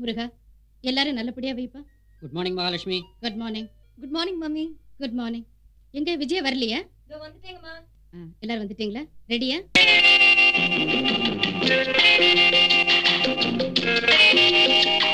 முருகா எல்லாரும் நல்லபடியா வைப்பா. Good morning Mahalakshmi good morning good morning mummy good morning எங்க விஜய் வரலையா? இதோ வந்துட்டேங்கம்மா. எல்லாரும் வந்துட்டீங்களா? ரெடியா புருஷன்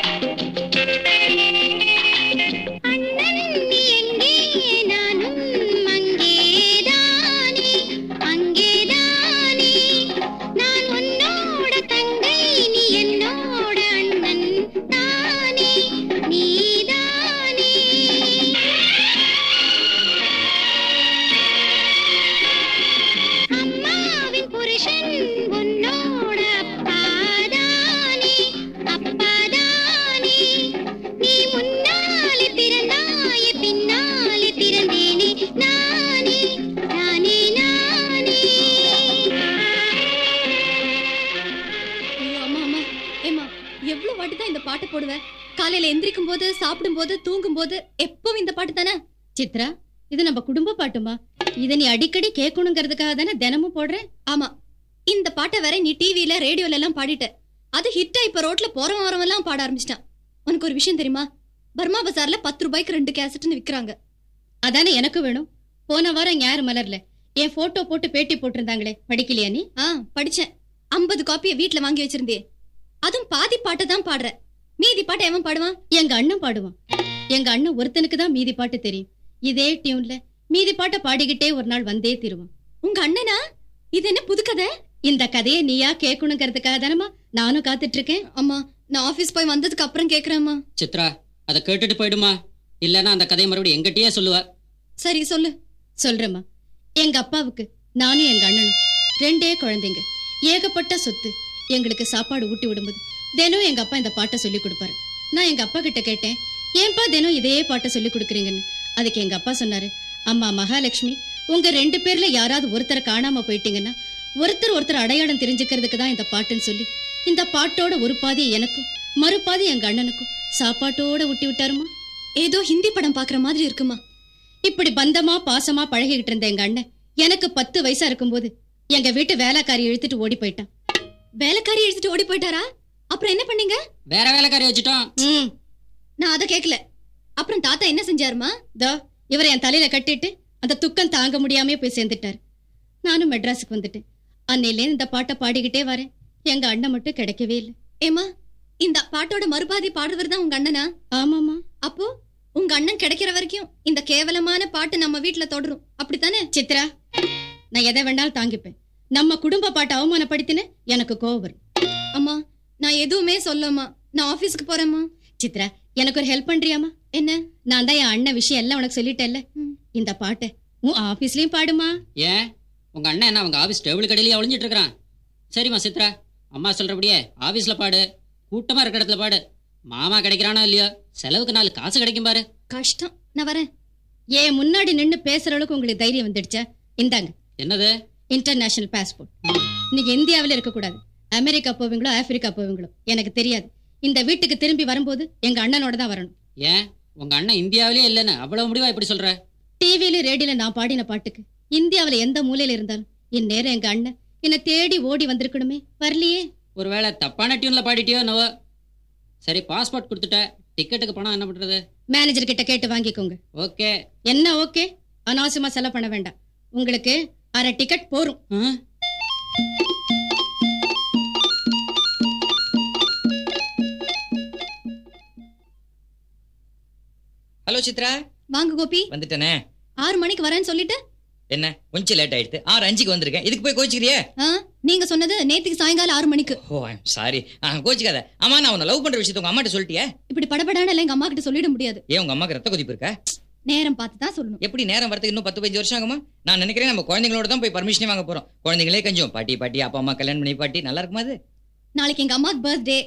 காலையில எந்திரிக்கும் போது சாப்பிடும் போது தூங்கும் போது எப்பவும் இந்த பாட்டு தானே? சித்ரா இது நம்ம குடும்ப பாட்டுமா இத நீ அடிக்கடி கேட்கணுங்கிறதுக்காக தானே தினமும் போடுறேன் ஆமா. இந்த பாட்டை வேற நீ டிவில ரேடியோல எல்லாம் பாடிட்ட அது ஹிட்டா இப்ப ரோட்ல போறவன் வரவன் எல்லாம் பாட ஆரம்பிச்சிட்டான். உனக்கு ஒரு விஷயம் தெரியுமா? பர்மா பசார்ல பத்து ரூபாய்க்கு ரெண்டு கேசட்னு விக்கிறாங்க. அதானே எனக்கு வேணும். போன வாரம் ஞாயிறு மலர்ல? என் போட்டோ போட்டு பேட்டி போட்டிருந்தாங்களே. படிக்கலையா நீ? ஆ படிச்சேன். ஐம்பது காப்பியை வீட்ல வாங்கி வச்சிருந்தே. அதுவும் பாதி பாட்டை தான் பாடுற. மீதி பாட்டை எவன் பாடுவான் எங்க அண்ணன் பாடுவான் எங்க அண்ணன் ஒருத்தனுக்கு தான் மீதி பாட்டு தெரியும். இதே டியூன்ல மீதி பாட்டை பாடிக்கிட்டே ஒரு நாள் வந்தே திருவான். உங்க அண்ணனா? இது என்ன புது கதை? இந்த கதையை நீயா கேட்கணுங்கிறதுக்காக தானமா நானும் காத்துட்டு இருக்கேன் அம்மா நான் ஆபீஸ் போய் வந்ததுக்கு அப்புறம் கேக்குறேம்மா. சித்ரா அதை கேட்டுட்டு போயிடுமா? இல்லைன்னா அந்த கதையை மறுபடியும் எங்கிட்டயே சொல்லுவ. சரி சொல்லு. சொல்றேம்மா. எங்க அப்பாவுக்கு நானும் எங்க அண்ணனும் ரெண்டே குழந்தைங்க. ஏகப்பட்ட சொத்து எங்களுக்கு சாப்பாடு ஊட்டி விடும்போது தினம் எங்க அப்பா இந்த பாட்டை சொல்லி கொடுப்பாரு. நான் எங்க அப்பா கிட்ட கேட்டேன் ஏன்பா தினம் இதே பாட்டை சொல்லி கொடுக்குறீங்கன்னு? அதுக்கு எங்க அப்பா சொன்னாரு அம்மா மகாலட்சுமி உங்க ரெண்டு பேர்ல யாராவது ஒருத்தரை காணாம போயிட்டீங்கன்னா ஒருத்தர் ஒருத்தர் அடையாளம் தெரிஞ்சுக்கிறதுக்கு தான் இந்த பாட்டுன்னு சொல்லி இந்த பாட்டோட ஒரு பாதி எனக்கும் மறுபாதி எங்க அண்ணனுக்கும் சாப்பாட்டோட ஊட்டி விட்டாருமா? ஏதோ ஹிந்தி படம் பாக்குற மாதிரி இருக்குமா? இப்படி பந்தமா பாசமா பழகிக்கிட்டு இருந்த எங்க அண்ணன் எனக்கு பத்து வயசா இருக்கும்போது எங்க வீட்டு வேலைக்காரி இழுத்துட்டு ஓடி போயிட்டான். வேலைக்காரி எடுத்துட்டு ஓடி போயிட்டாரா? அப்புறம் என்ன பண்ணீங்க? வேற வேலைக்காரி வச்சுட்டோம். நான் அதை கேட்கல அப்புறம் தாத்தா என்ன செஞ்சாருமா? தோ இவரை என் தலையில கட்டிட்டு அந்த துக்கம் தாங்க முடியாமயே போய் சேர்ந்துட்டாரு. நானும் மெட்ராஸுக்கு வந்துட்டேன். அன்னையிலே இந்த பாட்டை பாடிக்கிட்டே வரேன். எங்க அண்ணன் மட்டும் கிடைக்கவே இல்லை. ஏமா இந்த பாட்டோட மறுபாதி பாடுறவர் தான் உங்க அண்ணனா? ஆமாமா அப்போ உங்க அண்ணன் கிடைக்கிற வரைக்கும் இந்த கேவலமான பாட்டு நம்ம வீட்ல தொடரும். அப்படித்தானே? சித்ரா நான் எதை வேணாலும் தாங்கிப்பேன். நம்ம குடும்ப பாட்டை அவமானப்படுத்தின எனக்கு கோவம் வரும். அம்மா நான் எதுவுமே சொல்லம்மா நான் ஆபீஸ்க்கு போறேம்மா. சித்ரா எனக்கு ஒரு ஹெல்ப் பண்றியாமா என்ன? நான் தான் என் அண்ணன் விஷயம் எல்லாம் உனக்கு சொல்லிட்டேன்ல. இந்த பாட்டை உன் ஆபீஸ்லயும் பாடுமா? ஏன்? உங்க அண்ணன் என்ன அவங்க ஆபீஸ் டேபிள் கடையிலேயே ஒளிஞ்சிட்டு இருக்கிறான். சரிம்மா சித்ரா. அம்மா சொல்றபடியே ஆபீஸ்ல பாடு. கூட்டமா இருக்கிற இடத்துல பாடு. மாமா கிடைக்கிறானோ இல்லையோ? செலவுக்கு நாலு காசு கிடைக்கும் பாரு. கஷ்டம். நான் வரேன். ஏன் முன்னாடி நின்னு பேசுற அளவுக்கு உங்களுக்கு தைரியம் வந்துடுச்சா? இந்தாங்க. என்னது? இன்டர்நேஷனல் பாஸ்போர்ட் நீங்க இந்தியாவில இருக்க கூடாது அமெரிக்கா போவீங்களோ ஆப்பிரிக்கா போவீங்களோ? எனக்கு தெரியாது. இந்த வீட்டுக்கு திரும்பி வரும்போது எங்க அண்ணனோட தான் வரணும். ஏன்? உங்க அண்ணன் இந்தியாவிலே இல்லைன்னு. அவ்வளவு முடிவா இப்படி சொல்ற? டிவியில ரேடியோல நான் பாடின பாட்டுக்கு இந்தியாவுல எந்த மூலையில இருந்தாலும் இந்நேரம் எங்க அண்ணன் என்னை தேடி ஓடி வந்திருக்கணுமே. வரலையே. ஒருவேளை தப்பான டியூன்ல பாடிட்டியோ நவோ சரி பாஸ்போர்ட் கொடுத்துட்ட. டிக்கெட்டுக்கு பணம் என்ன பண்றது? மேனேஜர் கிட்ட கேட்டு வாங்கிக்கோங்க. ஓகே. என்ன ஓகே? அனாவசியமா செலவு பண்ண வேண்டாம். உங்களுக்கு அரை டிக்கெட் போரும் ஹலோ சித்ரா. வாங்க கோபி. வந்துட்டேனே. ஆறு மணிக்கு வரேன்னு சொல்லிட்டு? என்ன? கொஞ்சம் லேட் ஆயிடுது ஆறு அஞ்சுக்கு வந்திருக்கேன். இதுக்கு போய் கோச்சிக்கிறியே நீங்க சொன்னது நேத்துக்கு சாயங்காலம் ஆறு மணிக்கு. ஓ சாரி கோச்சிக்காத ஆமா நான் உன்னை லவ் பண்ற விஷயத்த உங்க அம்மாட்ட சொல்லிட்டியே? இப்படி படபடான எங்க அம்மா கிட்ட சொல்லிட முடியாது. ஏன் உங்க அம்மாக்கு ரத்த கொதிப்பு இருக்கா? நேரம் பார்த்து தான் சொல்லணும். எப்படி நேரம் வரதுக்கு இன்னும் பத்து பதினஞ்சு வருஷம் ஆகுமா? நான் நினைக்கிறேன் நம்ம குழந்தைங்களோட தான் போய் பர்மிஷனே வாங்க போறோம். குழந்தைங்களே கொஞ்சம் பாட்டி பாட்டி அப்பா அம்மா கல்யாணம் பண்ணி பாட்டி நல்லா இருக்குமா அது? நாளைக்கு எங்க அம்மாக்கு பர்த்டே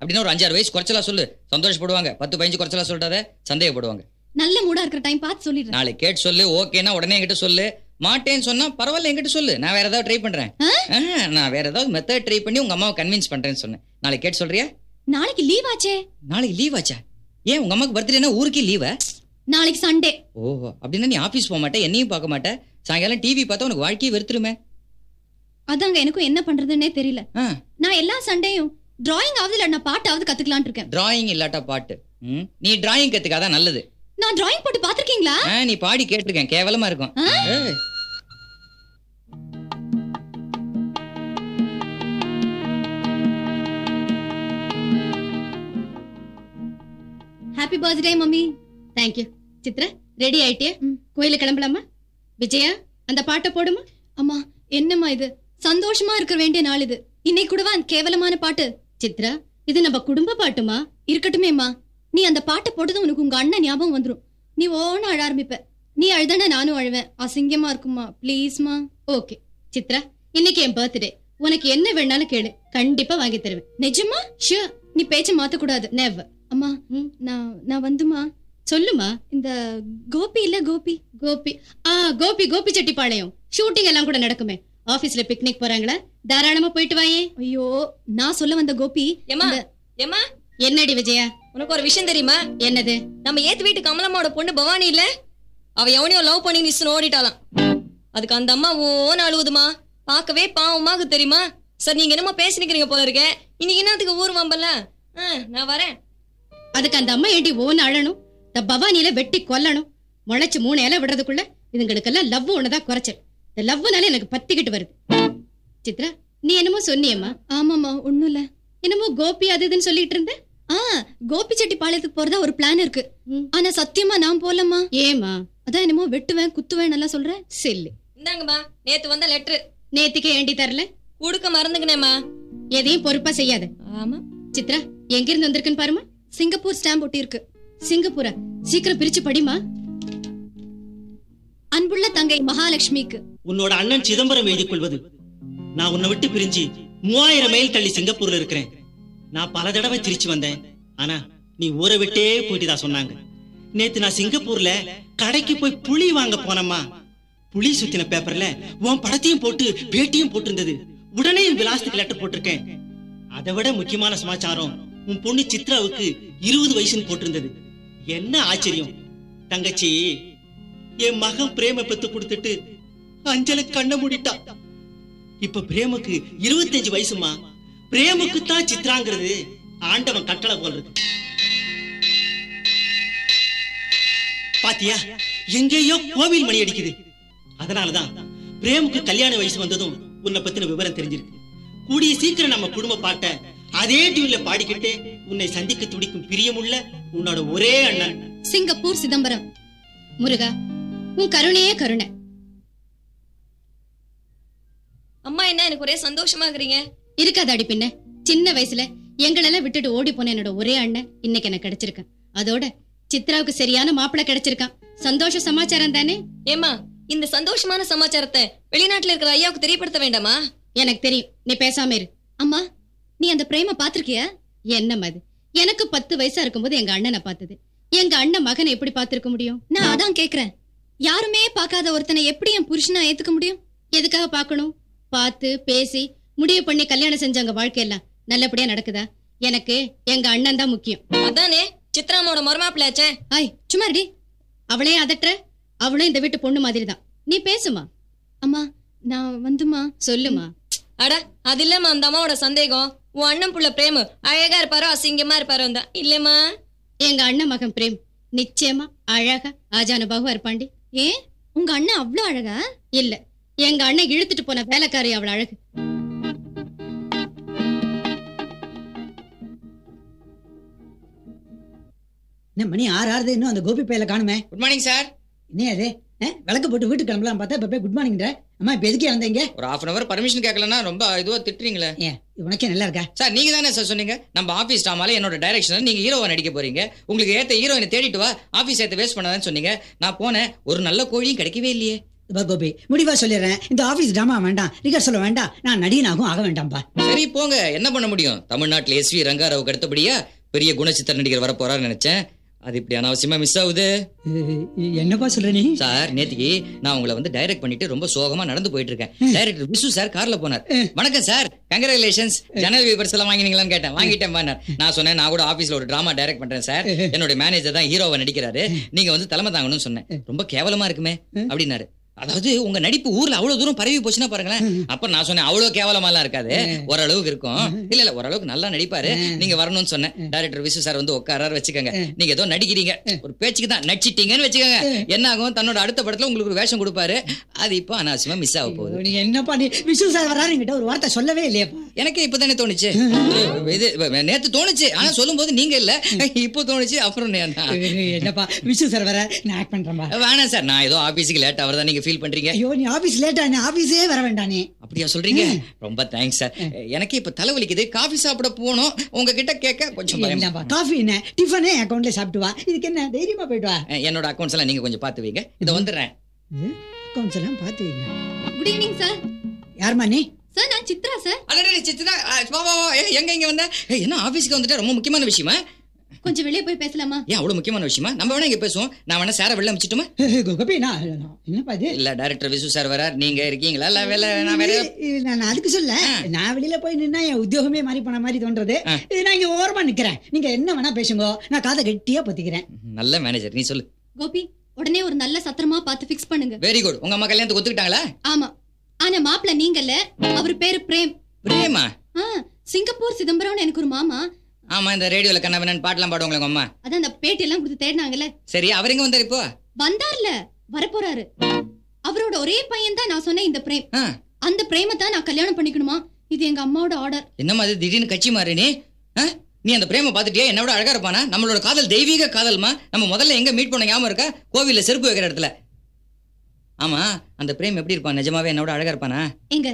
அப்படின்னா ஒரு அஞ்சாறு வயசு குறைச்சலா சொல்லு. சந்தோஷப்படுவாங்க. பத்து பதினஞ்சு குறைச்சலா சொல்லிட்டாத சந்தேகப்படுவாங்க. நல்ல மூடா இருக்கிற டைம் பார்த்து சொல்லிடுறேன். நாளைக்கு கேட்டு சொல்லு ஓகேனா உடனே என்கிட்ட சொல்லு. மாட்டேன்னு சொன்னா பரவாயில்ல என்கிட்ட சொல்லு. நான் வேற ஏதாவது ட்ரை பண்றேன். நான் வேற ஏதாவது மெத்தட் ட்ரை பண்ணி உங்க அம்மாவை கன்வின்ஸ் பண்றேன்னு சொன்னேன். நாளைக்கு கேட்டு சொல்றியா? நாளைக்கு லீவ் ஆச்சே. நாளைக்கு லீவ் ஆச்சா? ஏன் உங்க அம்மாக்கு பர்த்டேனா ஊருக்கே லீவா நாளைக்கு சண்டே ஓ அப்படின்னா நீ ஆபீஸ் போக மாட்டே என்னையும் பார்க்க மாட்டே. சாயங்காலம் டிவி பார்த்தா உனக்கு வாழ்க்கையே வெறுத்துருமே. அதாங்க எனக்கும் என்ன பண்றதுன்னே தெரியல. நான் எல்லா சண்டேயும் டிராயிங் ஆகுதுல நான் பாட்டாவது கத்துக்கலாம்னு இருக்கேன். டிராயிங் இல்லாட்டா பாட்டு? நீ டிராயிங் கத்துக்காதான் நல்லது. நான் டிராயிங் போட்டு பாத்திருக்கீங்களா? நீ பாடி கேட்டிருக்கேன். கேவலமா இருக்கும். Happy birthday mummy thank you Chitra ready ஆயிட்டியா? ம். கோயிலுக்கு கிளம்பலாமா? விஜயா அந்த பாட்டை போடுமா? அம்மா என்னம்மா இது? சந்தோஷமா இருக்க வேண்டிய நாள் இது. இன்னைக்கு கூடவா அந்த கேவலமான பாட்டு? சித்ரா இது நம்ம குடும்ப பாட்டுமா? இருக்கட்டுமேம்மா. நீ அந்த பாட்டை போட்டதும் உனக்கு உங்க அண்ணன் ஞாபகம் வந்துரும். நீ ஓன அழ ஆரம்பிப்ப. நீ அழுதானே நானும் அழுவேன். அசிங்கமா இருக்குமா? ப்ளீஸ்மா ஓகே சித்ரா இன்னைக்கு என் பர்த்டே உனக்கு என்ன வேணாலும் கேளு. கண்டிப்பா வாங்கி தருவேன். நிஜமா? ஷியோ நீ பேச்ச மாத்த கூடாது நெவர் அம்மா நான் நான் வந்துமா? சொல்லுமா. இந்த கோபி இல்ல கோபி? கோபி. ஆ கோபி கோபி செட்டிப்பாளையம். ஷூட்டிங் எல்லாம் கூட நடக்குமே. ஆபீஸ்ல பிக்னிக் போறாங்களா? தாராளமா போயிட்டு வாயே ஐயோ நான் சொல்ல வந்த கோபி ஏமா ஏமா என்னடி விஜயா? உனக்கு ஒரு விஷயம் தெரியுமா? என்னது? நம்ம ஏத்து வீட்டு கமலம்மாவோட பொண்ணு பவானி இல்ல? அவ எவனையோ லவ் பண்ணி நிச்சுன்னு ஓடிட்டாளாம். அதுக்கு அந்த அம்மா ஓன்னு அழுவுதுமா? பார்க்கவே பாவமாக தெரியுமா? சார் நீங்க என்னமோ பேசினுக்கிறீங்க போல இருக்கே. இன்னைக்கு என்னத்துக்கு ஊர் வம்பல்ல? நான் வரேன். அதுக்கு அந்த அம்மா ஏண்டி ஓன்னு அழணும்? இந்த பவானியில வெட்டி கொல்லணும். முளைச்சு மூணு இலை விடுறதுக்குள்ள இதுங்களுக்கெல்லாம் லவ் ஒண்ணுதான் குறைச்சல். இந்த லவ்னால எனக்கு பத்திக்கிட்டு வருது. சித்ரா நீ என்னமோ சொன்னியம்மா. ஆமாமா ஒண்ணும் இல்ல என்னமோ கோபி அது இதுன்னு சொல்லிட்டு இருந்த? ஆ கோபி செட்டிப்பாளையத்துக்கு போறதா ஒரு பிளான் இருக்கு. ஆனா சத்தியமா நான் போலமா ஏமா அதான் என்னமோ வெட்டுவேன் குத்துவேன் நல்லா சொல்றேன் சில்லு. இந்தாங்கம்மா நேத்து வந்த லெட்டர் நேத்துக்கே ஏண்டி தரல? கொடுக்க மறந்துக்கினேம்மா. எதையும் பொறுப்பா செய்யாத. ஆமா. சித்ரா எங்கிருந்து வந்திருக்குன்னு பாருமா சிங்கப்பூர் ஸ்டாம்ப் ஒட்டி இருக்கு. சிங்கப்பூரா? சீக்கிரம் பிரிச்சு படிமா அன்புள்ள தங்கை மகாலட்சுமிக்கு. உன்னோட அண்ணன் சிதம்பரம் எழுதி கொள்வது. நான் உன்னை விட்டு பிரிஞ்சு மூவாயிரம் மைல் தள்ளி சிங்கப்பூர்ல இருக்கிறேன். நான் பல தடவை திருச்சி வந்தேன். ஆனா நீ ஊரை விட்டே போயிட்டு தான் சொன்னாங்க. நேத்து நான் சிங்கப்பூர்ல கடைக்கு போய் புளி வாங்க போனம்மா. புளி சுத்தின பேப்பர்ல உன் படத்தையும் போட்டு பேட்டியும் போட்டிருந்தது. உடனே என் விலாசத்துக்கு லெட்டர் போட்டிருக்கேன். அதை விட முக்கியமான சமாச்சாரம் உன் பொண்ணு சித்ராவுக்கு இருபது வயசுன்னு போட்டிருந்தது. என்ன ஆச்சரியம். தங்கச்சி என் மகன் பிரேம பெத்து கொடுத்துட்டு அஞ்சலு கண்ண மூடிட்டா. இப்ப பிரேமுக்கு இருபத்தஞ்சு வயசுமா? பிரேமுக்கு தான் சித்ராங்கிறது. ஆண்டவன் கட்டளை போல் இருக்கு. பாத்தியா? எங்கேயோ கோவில் மணி அடிக்குது. அதனாலதான் பிரேமுக்கு கல்யாண வயசு வந்ததும் உன்னை பத்தின விவரம் தெரிஞ்சிருக்கு. கூடிய சீக்கிரம் நம்ம குடும்ப பாட்டை அதே டியூன்ல பாடிக்கிட்டே உன்னை சந்திக்க துடிக்கும் பிரியமுள்ள உன்னோட ஒரே அண்ணன். சிங்கப்பூர் சிதம்பரம். முருகா உன் கருணையே கருணை. அம்மா என்ன எனக்கு ஒரே சந்தோஷமா இருக்கிறீங்க இருக்காதாடி பின்ன. சின்ன வயசுல எங்களெல்லாம் விட்டுட்டு ஓடி போன என்னோட ஒரே அண்ணன் இன்னைக்கு எனக்கு கிடைச்சிருக்கான். அதோட சித்ராவுக்கு சரியான மாப்பிள்ளை கிடைச்சிருக்கான். சந்தோஷ சமாச்சாரம் தானே? ஏமா இந்த சந்தோஷமான சமாச்சாரத்தை வெளிநாட்டுல இருக்கிற ஐயாவுக்கு தெரியப்படுத்த வேண்டாமா? எனக்கு தெரியும். நீ பேசாம இரு. அம்மா நீ அந்த பிரேம பாத்திருக்கிய என்ன அது? எனக்கு பத்து வயசா இருக்கும்போது எங்க அண்ணனை பார்த்தது. எங்க அண்ணன் மகனை எப்படி பார்த்திருக்க முடியும்? நான் அதான் கேக்குறேன். யாருமே பார்க்காத ஒருத்தனை எப்படி என் புருஷனா ஏத்துக்க முடியும்? எதுக்காக பார்க்கணும்? பார்த்து பேசி முடிவு பண்ணி கல்யாணம் செஞ்சவங்க வாழ்க்கையெல்லாம் நல்லபடியா நடக்குதா? எனக்கு எங்க அண்ணன் தான் முக்கியம். அதானே? சித்ராமோட மருமாப்பிள்ளாச்சே ஐய் சும்மா இருடி. அவளே அதட்டுற. அவளும் இந்த வீட்டு பொண்ணு மாதிரி தான் நீ பேசுமா? அம்மா நான் வந்துமா? சொல்லுமா. அட அது இல்லம்மா அந்த அம்மாவோட சந்தேகம். உன் அண்ணன் புள்ள பிரேமு. அழகா இருப்பாரோ அசிங்கமா இருப்பாரோ தான் இல்லம்மா. எங்க அண்ணன் மகன் பிரேம் நிச்சயமா அழகா ஆஜான பாகுவா இருப்பாண்டி. ஏன்? உங்க அண்ணன் அவ்வளவு அழகா? இல்ல. எங்க அண்ணன் இழுத்துட்டு போன வேலைக்காரி அவள் அழகு. என்ன மணி ஆறு ஆறுது இன்னும் அந்த கோபி பையில காணுமே? குட் மார்னிங் சார் என்ன அது? விளக்கு போட்டு வீட்டுக்கு கிளம்பலாம் பார்த்தா இப்ப போய் குட் மார்னிங்ற அம்மா இப்ப எதுக்கே வந்தீங்க ஒரு ஹாஃப் அன் அவர் பர்மிஷன் கேட்கலன்னா ரொம்ப இதுவா திட்டுறீங்களே. ஏன் உனக்கே நல்லா இருக்கா? சார் நீங்க தானே சார் சொன்னீங்க? நம்ம ஆபீஸ் டாமால என்னோட டைரக்ஷன் நீங்க ஹீரோவா நடிக்க போறீங்க. உங்களுக்கு ஏத்த ஹீரோயினை தேடிட்டு வா. ஆபீஸ் ஏத்த வேஸ்ட் பண்ணாதன்னு சொன்னீங்க. நான் போனேன் ஒரு நல்ல கோழியும் கிடைக்கவே இல்லையே. கோபி முடிவா சொல்லிடுறேன். இந்த ஆபீஸ் டிராமா வேண்டாம். ரிகர்சல் வேண்டாம். நான் நடிகனாகவும் ஆக வேண்டாம்பா. சரி போங்க. என்ன பண்ண முடியும்? தமிழ்நாட்டுல எஸ் வி ரங்காராவுக்கு அடுத்தபடியா பெரிய குணச்சித்திர நடிகர் வர போறாருன்னு நினைச்சேன். அது இப்படி அனாவசியமா மிஸ் ஆகுது. என்னப்பா சொல்ற நீ? சார் நேத்திக்கு நான் உங்களை வந்து டைரக்ட் பண்ணிட்டு ரொம்ப சோகமா நடந்து போயிட்டு இருக்கேன் டைரக்டர் விசு சார் கார்ல போனார். வணக்கம் சார். கங்கராச்சுலேஷன்ஸ் ஜனல் வீவர்ஸ் எல்லாம் வாங்கினீங்களான்னு கேட்டேன். வாங்கிட்டேன் பானார் நான் சொன்னேன் நான் கூட ஆபீஸ்ல ஒரு டிராமா டைரக்ட் பண்றேன் சார். என்னோட மேனேஜர் தான் ஹீரோவை நடிக்கிறாரு. நீங்க வந்து தலைமை தாங்கணும்னு சொன்னேன். ரொம்ப கேவலமா இருக்குமே அப்படின்னாரு. அதாவது உங்க நடிப்பு ஊர்ல அவ்வளவு தூரம் பரவி போச்சுன்னா பாருங்களேன். அப்ப நான் சொன்னேன் அவ்வளவு கேவலமாலாம் இருக்காது. ஓரளவுக்கு இருக்கும். இல்ல இல்ல ஓரளவுக்கு நல்லா நடிப்பாரு. நீங்க வரணும்னு சொன்னேன். டைரக்டர் விசு சார் வந்து உட்காராரு வச்சுக்கோங்க. நீங்க ஏதோ நடிக்கிறீங்க. ஒரு பேச்சுக்கு தான் நடிச்சிட்டீங்கன்னு வச்சுக்கோங்க. என்ன ஆகும்? தன்னோட அடுத்த படத்துல உங்களுக்கு ஒரு வேஷம் கொடுப்பாரு. அது இப்போ அனாவசியமா மிஸ் ஆக போகுது. நீ என்னப்பா நீ விஷ்ணு சார் வராரு என்கிட்ட ஒரு வார்த்தை சொல்லவே இல்லையாப்பா. எனக்கே இப்பதானே தோணுச்சு. இது நேத்து தோணுச்சு. ஆனா சொல்லும்போது நீங்க இல்ல. இப்போ தோணுச்சு அப்புறம். என்னப்பா விஷ்ணு சார் வர நான் ஆக்ட் பண்றேன்பா. வேணாம் சார் நான் ஏதோ ஆபீஸுக்கு லேட் ஆகிறதா நீங்க ஃபீல் பண்றீங்க? ஐயோ நீ ஆபீஸ் லேட்டா நீ ஆபீஸே வர வேண்டாம் நீ அப்படியா சொல்றீங்க? ரொம்ப தேங்க்ஸ் சார் எனக்கு இப்ப தலைவலிக்குது. காஃபி சாப்பிட போனோம் உங்ககிட்ட கேட்க கொஞ்சம் பயம். காஃபி என்ன? டிஃபனே அக்கௌண்ட்ல சாப்பிட்டு வா. இதுக்கு என்ன தைரியமா போயிட்டு வா. என்னோட அக்கௌண்ட்ஸ் எல்லாம் நீங்க கொஞ்சம் பார்த்து வைங்க. இதை வந்துடுறேன். அக்கௌண்ட்ஸ் எல்லாம் பார்த்து வைங்க. குட் ஈவினிங் சார் யாரும்மா நீ? சார் நான் சித்ரா சார் அடடே சித்ரா. வா வா வா. ஏய், எங்க இங்க வந்த? ஏய், என்ன ஆபீஸ்க்கு வந்துட்டு? ரொம்ப முக்கியமான விஷயமா? கொஞ்சம் வெளியே போய் பேசலாமா? ஏன் அவ்வளவு முக்கியமான விஷயமா? நம்ம வேணா இங்க பேசுவோம். நான் வேணா சார வெளில அமைச்சிட்டுமா? என்னப்பா இது? இல்ல டைரக்டர் விசு சார் வரார். நீங்க இருக்கீங்களா? இல்ல வேலை நான் வேற இது நான் அதுக்கு சொல்ல. நான் வெளியில போய் நின்னா என் உத்தியோகமே மாறி போன மாதிரி தோன்றது. இது நான் இங்க ஓரமா நிக்கிறேன். நீங்க என்ன வேணா பேசுங்க. நான் காதை கெட்டியா பொத்திக்கிறேன். நல்ல மேனேஜர் நீ சொல்லு. கோபி உடனே ஒரு நல்ல சத்திரமா பார்த்து ஃபிக்ஸ் பண்ணுங்க. வெரி குட் உங்க அம்மா கல்யாணத்துக்கு ஒத்துக்கிட்டாங்களா? ஆமா. ஆனா மாப்பிள்ள நீங்கல்ல அவர் பேரு பிரேம். பிரேமா? சிங்கப்பூர் சிதம்பரம்னு எனக்கு ஒரு மாமா. ஆமா இந்த ரேடியோல கண்ணவனன் பாட்டெல்லாம் பாடுவாங்களே உங்க அம்மா. அதான் அந்த பேட்டி எல்லாம் கொடுத்து தேடினாங்கல்ல. சரி அவர் எங்க வந்தாரு இப்போ? வந்தார்ல வரப்போறாரு. அவரோட ஒரே பையன் தான் நான் சொன்னேன் இந்த பிரேம். அந்த பிரேமை தான் நான் கல்யாணம் பண்ணிக்கணுமா? இது எங்க அம்மாவோட ஆர்டர். என்னம்மா அது திடீர்னு கட்சி மாறு நீ? ஆ? நீ அந்த பிரேம பாத்துட்டியா என்னோட அழகா இருப்பானா? நம்மளோட காதல் தெய்வீக காதல்மா? நம்ம முதல்ல எங்க மீட் பண்ண ஞாபகம் இருக்கா? கோவில்ல செருப்பு வைக்கிற இடத்துல. ஆமா அந்த பிரேம் எப்படி இருப்பான்? நிஜமாவே என்னோட அழகா இருப்பானா? எங்க?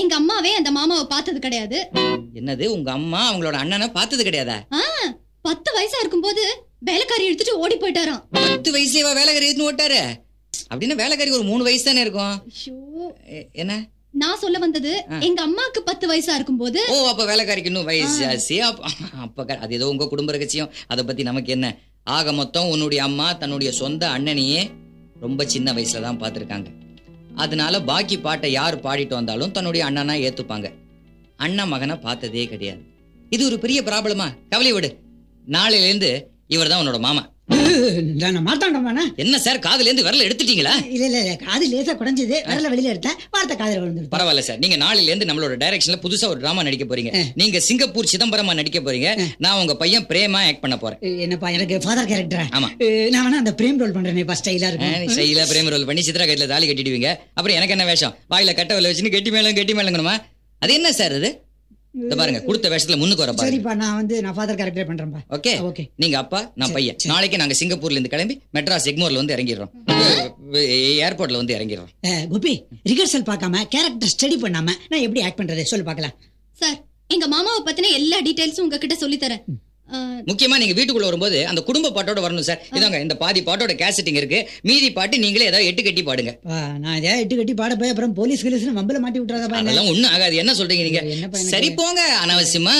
எங்க அம்மாவே அந்த மாமாவை பார்த்தது கிடையாது. என்னது உங்க அம்மா அவங்களோட அண்ணனை பார்த்தது கிடையாதா? பத்து வயசா இருக்கும்போது வேலைக்காரி எடுத்துட்டு ஓடி போயிட்டாராம். பத்து வயசுலவா வேலைக்காரி எடுத்துன்னு ஓட்டாரு? அப்படின்னா வேலைக்காரி ஒரு மூணு வயசு தானே இருக்கும். என்ன? நான் சொல்ல வந்தது எங்க அம்மாக்கு பத்து வயசா இருக்கும்போது ஓ அப்ப வேலைக்காரிக்கு இன்னும் வயசு ஜாஸ்தி அப்ப அது ஏதோ உங்க குடும்ப ரகசியம். அதை பத்தி நமக்கு என்ன? ஆக மொத்தம் உன்னுடைய அம்மா தன்னுடைய சொந்த அண்ணனையே ரொம்ப சின்ன வயசுல தான் பார்த்திருக்காங்க. அதனால பாக்கி பாட்டை யார் பாடிட்டு வந்தாலும் தன்னுடைய அண்ணனா ஏத்துப்பாங்க. அண்ணா மகனை பார்த்ததே கிடையாது. இது ஒரு பெரிய ப்ராப்ளமா? கவலை விடு நாளையிலேருந்து இவர் தான் உன்னோட மாமா. நான் மாத்தாண்டமாண்ணா என்ன சார் காதுல இருந்து விரல எடுத்துட்டீங்களா? இல்ல இல்ல காது லேசா குறைஞ்சது. விரல வெளியில எடுத்தேன். வார்த்தை காதுல விழுந்துருச்சு. பரவாயில்ல சார். நீங்க நாளையில இருந்து நம்மளோட டைரக்ஷன்ல புதுசா ஒரு டிராமா நடிக்க போறீங்க. நீங்க சிங்கப்பூர் சிதம்பரமா நடிக்க போறீங்க. நான் உங்க பையன் பிரேமா ஆக்ட் பண்ண போறேன். என்னப்பா எனக்கு ஃபாதர் கேரக்டரா ஆமா. நான் வேணா அந்த பிரேம் ரோல் பண்றேன் ஸ்டைலா இருக்கும். செய்யல பிரேம ரோல் பண்ணி சித்ரா கையில தாலி கட்டிடுவீங்க. அப்புறம் எனக்கு என்ன வேஷம்? வாயில கட்ட வல வச்சுன்னு கெட்டி மேலும் கெட்டி மேலங்கணுமா அது என்ன சார் அது? இந்த பாருங்க கொடுத்த வேஷத்துல முன்னுக்கு வர சரிப்பா நான் வந்து நான் ஃபாதர் கேரக்டர் பண்றேன்ப்பா ஓகே ஓகே நீங்க அப்பா நான் பையன். நாளைக்கு நாங்க சிங்கப்பூர்ல இருந்து கிளம்பி மெட்ராஸ் எக்மோர்ல வந்து இறங்கிடுறோம். ஏர்போர்ட்ல வந்து இறங்கிடுறோம். அஹ், கோபி ரிகர்சல் பார்க்காம கேரக்டர் ஸ்டடி பண்ணாம நான் எப்படி ஆக்ட் பண்றது? சொல்லு பார்க்கலாம். சார் எங்க மாமாவை பத்தின எல்லா டீடைல்ஸும் உங்ககிட்ட சொல்லி தரேன் முக்கியமா நீங்க வீட்டுக்குள்ள வரும்போது அந்த குடும்ப பாட்டோட வரணும் சார். இதாங்க இந்த பாதி பாட்டோட கேசட்டிங் இருக்கு. மீதி பாட்டு நீங்களே ஏதாவது எட்டு கட்டி பாடுங்க. நான் எட்டு கட்டி பாட போய் அப்புறம் போலீஸ் கிலீஸ் மம்பல மாட்டி விட்டுறாதப்பா என்ன அதெல்லாம் ஒண்ணும் ஆகாது. என்ன சொல்றீங்க நீங்க? சரி போங்க அனாவசியமா.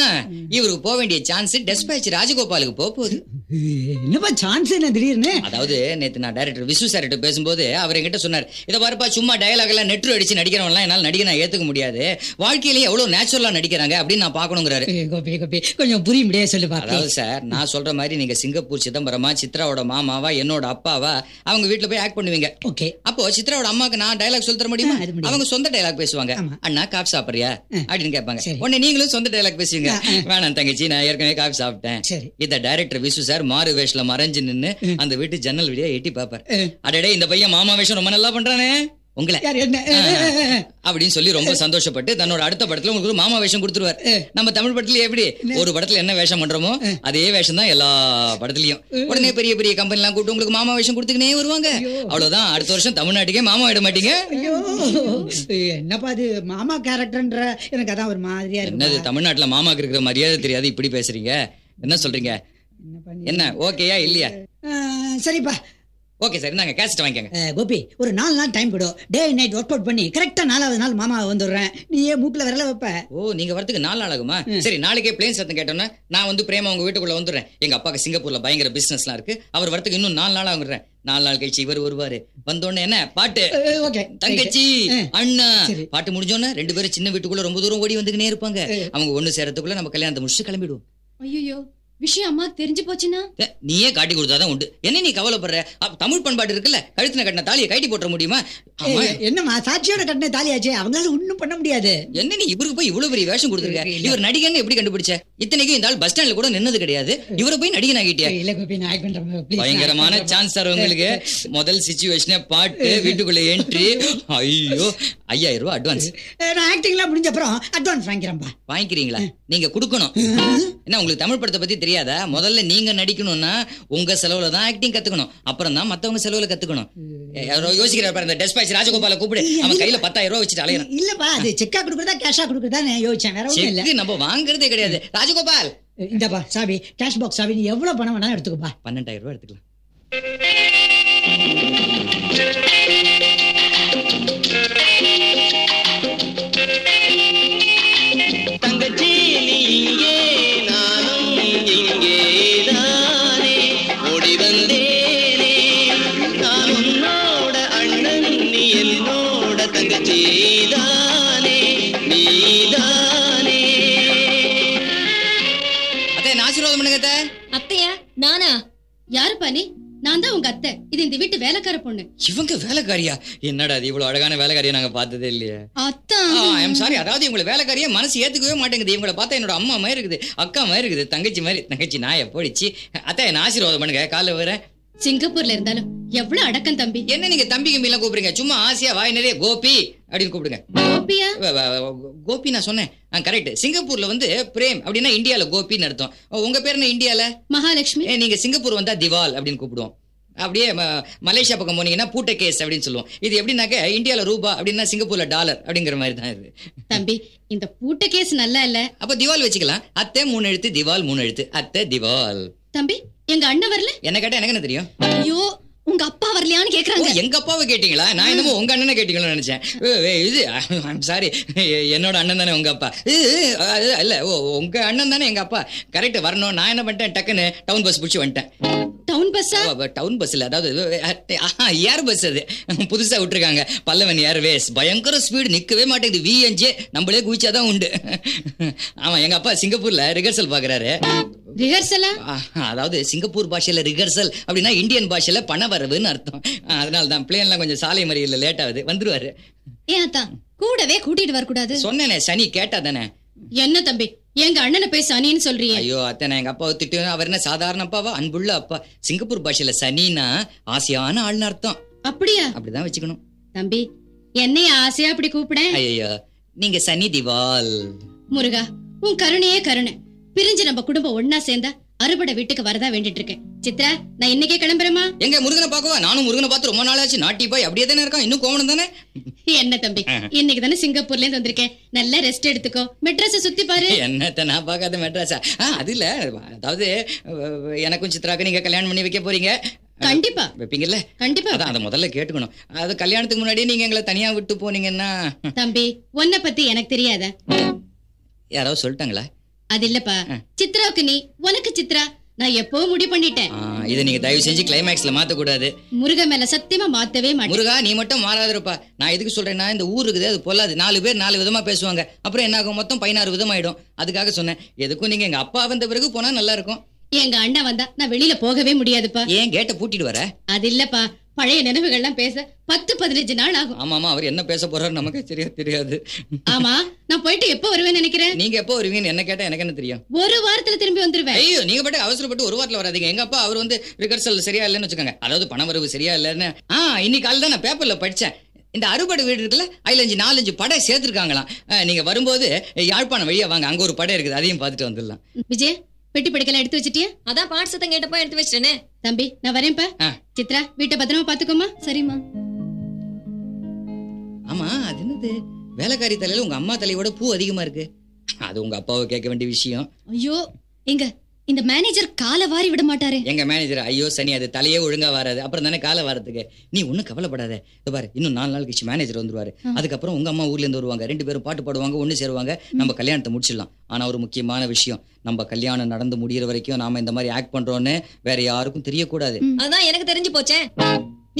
இவருக்கு போக வேண்டிய சான்ஸ் டெஸ்பேச் ராஜகோபாலுக்கு போக போகுது. என்னப்பா சான்ஸ் என்ன திடீர்னு? அதாவது நேத்து நான் டைரக்டர் விசு சார் கிட்ட பேசும்போது அவர் என்கிட்ட சொன்னார் இதை பாருப்பா சும்மா டயலாக் எல்லாம் நெட்ரு அடிச்சு நடிக்கிறவன்லாம் என்னால நடிக்க நான் ஏத்துக்க முடியாது. வாழ்க்கையிலேயே எவ்வளவு நேச்சுரலா நடிக்கிறாங்க அப்படின்னு நான் பாக்கணுங்கிறாரு கொஞ்சம் புரிய முடியாது சொல்லு பாப்பா. அதாவது சார் நான் சொல்ற மாதிரி நீங்க சிங்கப்பூர் சிதம்பரமா சித்ராவோட மாமாவா என்னோட அப்பாவா அவங்க வீட்டுல போய் ஆக்ட் பண்ணுவீங்க. ஓகே அப்போ சித்ராவோட அம்மாக்கு நான் டயலாக் சொல்ல தர முடியுமா. அவங்க சொந்த டயலாக் பேசுவாங்க. அண்ணா காஃபி சாப்பிடுறியா? அப்படின்னு கேட்பாங்க. உடனே நீங்களும் சொந்த டயலாக் பேசுவீங்க. வேணாம் தங்கச்சி நான் ஏற்கனவே காஃபி சாப்பிட்டேன். இத டைரக்டர் விசு சார் மாறு வேஷல மறைஞ்சு நின்னு அந்த வீட்டு ஜன்னல் வழியா எட்டி பாப்பார் அடடே இந்த பையன் மாமா வேஷம் ரொம்ப நல்லா பண்றானே. உங்களை. அப்படின்னு சொல்லி ரொம்ப சந்தோஷப்பட்டு தன்னோட அடுத்த படத்துல உங்களுக்கு ஒரு மாமா வேஷம் கொடுத்துருவார். நம்ம தமிழ் படத்துல எப்படி ஒரு படத்துல என்ன வேஷம் பண்றோமோ அதே வேஷம் தான் எல்லா படத்துலயும். உடனே பெரிய பெரிய கம்பெனி எல்லாம் கூப்பிட்டு உங்களுக்கு மாமா வேஷம் கொடுத்துக்கினே வருவாங்க. அவ்வளவுதான். அடுத்த வருஷம் தமிழ்நாட்டுக்கே மாமா விட மாட்டீங்க. என்னப்பா அது? மாமா கேரக்டர்ன்ற எனக்கு அதான் ஒரு மாதிரியா என்னது தமிழ்நாட்டுல மாமாக்கு இருக்கிற மரியாதை தெரியாது இப்படி பேசுறீங்க. என்ன சொல்றீங்க? என்ன ஓகேயா இல்லையா? சரிப்பா. ஓகே சார் இந்தாங்க கேசட் வாங்கிக்கோங்க. கோபி ஒரு நாலு நாள் டைம் கொடு டே நைட் ஒர்க் அவுட் பண்ணி கரெக்டா நாலாவது நாள் மாமா வந்துடுறேன். நீ ஏன் மூக்குல விரல வைப்ப. ஓ நீங்க வரதுக்கு நாலு நாள் ஆகுமா? சரி நாளைக்கே பிளேன் சத்தம் கேட்டோன்னா நான் வந்து பிரேமா உங்க வீட்டுக்குள்ள வந்துடுறேன். எங்க அப்பாக்கு சிங்கப்பூர்ல பயங்கர பிசினஸ்லாம் இருக்கு. அவர் வரதுக்கு இன்னும் நாலு நாள் ஆகுறேன் நாலு நாள் கழிச்சு இவர் வருவாரு. வந்தோடனே என்ன? பாட்டு. ஓகே தங்கச்சி அண்ணா. பாட்டு முடிஞ்சோன்னா ரெண்டு பேரும் சின்ன வீட்டுக்குள்ள ரொம்ப தூரம் ஓடி வந்துக்கினே இருப்பாங்க. அவங்க ஒண்ணு சேரத்துக்குள்ள நம்ம கல்யாணத்தை முடிச்சு கிளம்பிடுவோம். ஐயோ விஷயம் அம்மாக்கு தெரிஞ்சு போச்சுன்னா? நீயே காட்டி கொடுத்தாதான் உண்டு. என்ன நீ கவலைப்படுற? தமிழ் பண்பாடு இருக்குல்ல? கழுத்துல கட்டின தாலியை கட்டி போட்டுற முடியுமா? என்னம்மா சாட்சியோட கட்டின தாலியாச்சே? அவங்களால ஒண்ணும் பண்ண முடியாது. என்ன நீ இவருக்கு போய் இவ்வளவு பெரிய வேஷம் கொடுத்துருக்க? இவர் நடிகன்னு எப்படி கண்டுபிடிச்ச? இத்தனைக்கும் இந்த ஆள் பஸ் ஸ்டாண்ட்ல கூட நின்னது கிடையாது. இவரை போய் நடிகன் ஆகிட்டியா இல்ல கோபி நான் ஆக்ட் பண்றேன். Please, நான் பயங்கரமான. சான்ஸ் சார் உங்களுக்கு. முதல் சுச்சுவேஷனே பாட்டு வீட்டுக்குள்ள என்ட்ரி ஐயோ ஐயாயிரம் ரூபாய் அட்வான்ஸ் நான் ஆக்டிங்லாம் முடிஞ்ச அப்புறம் அட்வான்ஸ் வாங்கிக்கிறேன்பா வாங்கிக்கிறீங்களா? நீங்க கொடுக்கணும். என்ன உங்களுக்கு தமிழ் படத்தை பத்தி தெரியாதா? முதல்ல நீங்க நடிக்கணும்னா உங்க செலவுல தான் ஆக்டிங் கத்துக்கணும். அப்புறம் தான் மத்தவங்க செலவுல கத்துக்கணும். யோசிக்கிறார் பாரு இந்த டெஸ்பாச் ராஜகோபால கூப்பிடு. அவன் கையில பத்தாயிரம் ரூபாய் வச்சுட்டு அலையணும் இல்லப்பா அது செக்கா கொடுக்குறதா கேஷா கொடுக்குறதா யோசிச்சேன். வேற ஒண்ணும் இல்ல. செக்கு நம்ம வாங்குறதே கிடையாது. ராஜகோபால். இந்தப்பா சாவி கேஷ் பாக்ஸ் சாவி நீ எவ்வளவு பணம் வேணாலும் எடுத்துக்கோப்பா. பன்னெண்டாயிரம் ரூபாய் எடுத்துக்கலாம். நானா? யாருப்பா நீ நான் தான் உங்க அத்தை. இது இந்த வீட்டு வேலைக்கார பொண்ணு. இவங்க வேலைக்காரியா? என்னடா அது இவ்வளவு அழகான வேலைக்காரியா நாங்க பார்த்ததே இல்லையே. அத்தான் ஐம் சாரி அதாவது இவங்களை வேலைக்காரியா மனசு ஏத்துக்கவே மாட்டேங்குது. இவங்களை பார்த்தா என்னோட அம்மா மாதிரி இருக்குது அக்கா மாதிரி இருக்குது தங்கச்சி மாதிரி தங்கச்சி நாயை போடிச்சு. அத்தை என்ன ஆசீர்வாதம் பண்ணுங்க. காலைல வரேன். சிங்கப்பூர்ல இருந்தாலும் எவ்வளவு அடக்கம் தம்பி. என்ன நீங்க தம்பி கம்பி எல்லாம் கூப்பிடுங்க சும்மா ஆசையா வாய் நிறைய கோபி அப்படின்னு கூப்பிடுங்க. கோபியா? கோபி நான் சொன்னேன். கரெக்ட் சிங்கப்பூர்ல வந்து பிரேம் அப்படின்னா இந்தியால கோபின்னு அர்த்தம். உங்க பேர் என்ன இந்தியால? மகாலட்சுமி. நீங்க சிங்கப்பூர் வந்தா திவால் அப்படின்னு கூப்பிடுவோம். அப்படியே மலேசியா பக்கம் போனீங்கன்னா பூட்ட கேஸ் அப்படின்னு சொல்லுவோம். இது எப்படின்னாக்க இந்தியால ரூபா அப்படின்னா சிங்கப்பூர்ல டாலர் அப்படிங்கிற மாதிரி தான் இது. தம்பி இந்த பூட்ட கேஸ் நல்லா இல்ல. அப்ப திவால் வச்சுக்கலாம். அத்தை மூணு எழுத்து திவால் மூணு எழுத்து. அத்தை திவால். தம்பி எங்க அண்ணன் வரல? என்ன கேட்டா எனக்கு என்ன தெரியும்? ஐயோ உங்க அப்பா வரலையான்னு கேக்குறாங்க. எங்க அப்பாவை கேட்டீங்களா? நான் என்னமோ உங்க அண்ணனை கேட்டீங்களோன்னு நினைச்சேன். இது சாரி என்னோட அண்ணன் தானே உங்க அப்பா. இல்ல ஓ உங்க அண்ணன் தானே எங்க அப்பா. கரெக்ட் வரணும். நான் என்ன பண்ணிட்டேன்? டக்குன்னு டவுன் பஸ் பிடிச்சி வந்துட்டேன். டவுன் பஸ்ஸா டவுன் பஸ் இல்ல. அதாவது ஏர் பஸ் அது. புதுசா விட்டுருக்காங்க. பல்லவன் ஏர்வேஸ் பயங்கர ஸ்பீடு நிக்கவே மாட்டேங்குது. விஎன்ஜே நம்மளே குவிச்சாதான் உண்டு. ஆமா எங்க அப்பா சிங்கப்பூர்ல ரிஹர்சல் பாக்குறாரு. ரிஹர்சலா அதாவது சிங்கப்பூர் பாஷையில ரிஹர்சல் அப்படின்னா இந்தியன் பாஷையில பண வரவுன்னு அர்த்தம். அதனால தான் பிளேன்லாம் கொஞ்சம் சாலை மறியல லேட் ஆகுது. வந்துருவாரு. ஏன் அத்தான் கூடவே கூட்டிட்டு வரக்கூடாது. சொன்னேனே சனி கேட்டா தானே? என்ன தம்பி? எங்க அண்ணனை போய் சனின்னு சொல்றியே. ஐயோ அத்தை நான் எங்க அப்பாவை திட்டு அவர் என்ன சாதாரண அப்பாவா? அன்புள்ள அப்பா. சிங்கப்பூர் பாஷையில சனின்னா ஆசையான ஆள்னு அர்த்தம். அப்படியா? அப்படிதான் வச்சுக்கணும். தம்பி என்னைய ஆசையா அப்படி கூப்பிட? ஐயோ நீங்க சனி திவால். முருகா உன் கருணையே கருணை. பிரிஞ்சு நம்ம குடும்பம் ஒன்னா சேர்ந்தா அறுபடை வீட்டுக்கு வரதா வேண்டிட்டு இருக்கேன். சித்ரா நான் இன்னைக்கே கிளம்புறேமா எங்க முருகனை பார்க்கவா? நானும் முருகனை பார்த்து ரொம்ப நாள் ஆச்சு நாட்டி போய் அப்படியே தானே இருக்கான்? இன்னும் கோவணம் தானே? என்ன தம்பி இன்னைக்கு தானே சிங்கப்பூர்ல இருந்து வந்திருக்கேன். நல்லா ரெஸ்ட் எடுத்துக்கோ. மெட்ரஸ சுத்தி பாரு. என்னத்த நான் பார்க்காத மெட்ராஸா? அது இல்ல. அதாவது எனக்கும் சித்ராக்கு நீங்க கல்யாணம் பண்ணி வைக்க போறீங்க. கண்டிப்பா. வைப்பீங்கல்ல? கண்டிப்பா. அதான் அதை முதல்ல கேட்டுக்கணும். அது கல்யாணத்துக்கு முன்னாடி நீங்க எங்களை தனியா விட்டு போனீங்கன்னா தம்பி உன்னை பத்தி எனக்கு தெரியாத. யாராவது சொல்லிட்டாங்களா? அது இல்லப்பா சித்ராவுக்கு நீ உனக்கு சித்ரா நான் எப்பவும் முடிவு பண்ணிட்டேன். இதை நீங்க தயவு செஞ்சு கிளைமேக்ஸ்ல மாத்த கூடாது முருக மேல சத்தியமா மாத்தவே மாட்டேன். முருகா நீ மட்டும் மாறாதிருப்பா. நான் எதுக்கு சொல்றேன்னா இந்த ஊர் இருக்குது அது பொல்லாது. நாலு பேர் நாலு விதமா பேசுவாங்க. அப்புறம் என்ன ஆகும்? மொத்தம் பதினாறு விதம் ஆயிடும் அதுக்காக சொன்னேன். எதுக்கும் நீங்க எங்க அப்பா வந்த பிறகு போனா நல்லா இருக்கும். எங்க அண்ணன் வந்தா நான் வெளியில போகவே முடியாதுப்பா. ஏன் கேட்டை பூட்டிட்டு வர? அது இல்லப்பா. பழைய நினைவுகள்லாம் பேச பத்து பதினஞ்சு நாள் ஆகும். ஆமா ஆமா அவர் என்ன பேச போறாரு நமக்கு சரியா தெரியாது. ஆமா நான் போயிட்டு எப்ப வருவேன்னு நினைக்கிறேன்? நீங்க எப்போ வருவீங்கன்னு என்ன கேட்டா எனக்கு என்ன தெரியும்? ஒரு வாரத்துல திரும்பி வந்துருவேன். ஐயோ நீங்க பாட்டு அவசரப்பட்டு ஒரு வாரத்துல வராதீங்க. எங்க அப்பா அவர் வந்து ரிகர்சல் சரியா இல்லைன்னு வச்சுக்கோங்க. அதாவது பண வரவு சரியா இல்லைன்னு. ஆ இன்னைக்கு காலையில் தான் நான் பேப்பர்ல படிச்சேன். இந்த அறுபடை வீடு இருக்குல்ல அதுல அஞ்சு நாலஞ்சு படை சேர்த்துருக்காங்களாம். நீங்க வரும்போது யாழ்ப்பாணம் வழியா வாங்க அங்க ஒரு படை இருக்குது அதையும் பார்த்துட்டு வந்துடலாம். விஜய் பெட்டி படிக்கலாம் எடுத்து வச்சிட்டியா? அதான் பாட்டு சத்தம் கேட்டப்போ எடுத்து வச்சிட்டேனே. தம்பி நான் வரேன்ப்பா. சித்ரா வீட்டை பத்திரமா பாத்துக்கோமா சரிம்மா. ஆமா அது என்னது? வேலைக்காரி தலையில உங்க அம்மா தலையோட பூ அதிகமா இருக்கு. அது உங்க அப்பாவை கேட்க வேண்டிய விஷயம். ஐயோ எங்க இந்த மேனேஜர் காலை வாரி விட மாட்டாரே. எங்க மேனேஜர் ஐயோ சனி அது தலையே ஒழுங்கா வராது. அப்புறம் தானே காலை வரதுக்கு நீ ஒன்றும் கவலைப்படாத. இதோ பாரு இன்னும் நாலு நாள் கழிச்சு மேனேஜர் வந்துருவாரு. அதுக்கப்புறம் உங்க அம்மா ஊர்ல இருந்து வருவாங்க. ரெண்டு பேரும் பாட்டு பாடுவாங்க ஒண்ணு சேருவாங்க. நம்ம கல்யாணத்தை முடிச்சிடலாம். ஆனா ஒரு முக்கியமான விஷயம் நம்ம கல்யாணம் நடந்து முடியிற வரைக்கும் நாம இந்த மாதிரி ஆக்ட் பண்றோம்னு வேற யாருக்கும் தெரியக்கூடாது. அதான் எனக்கு தெரிஞ்சு போச்சே.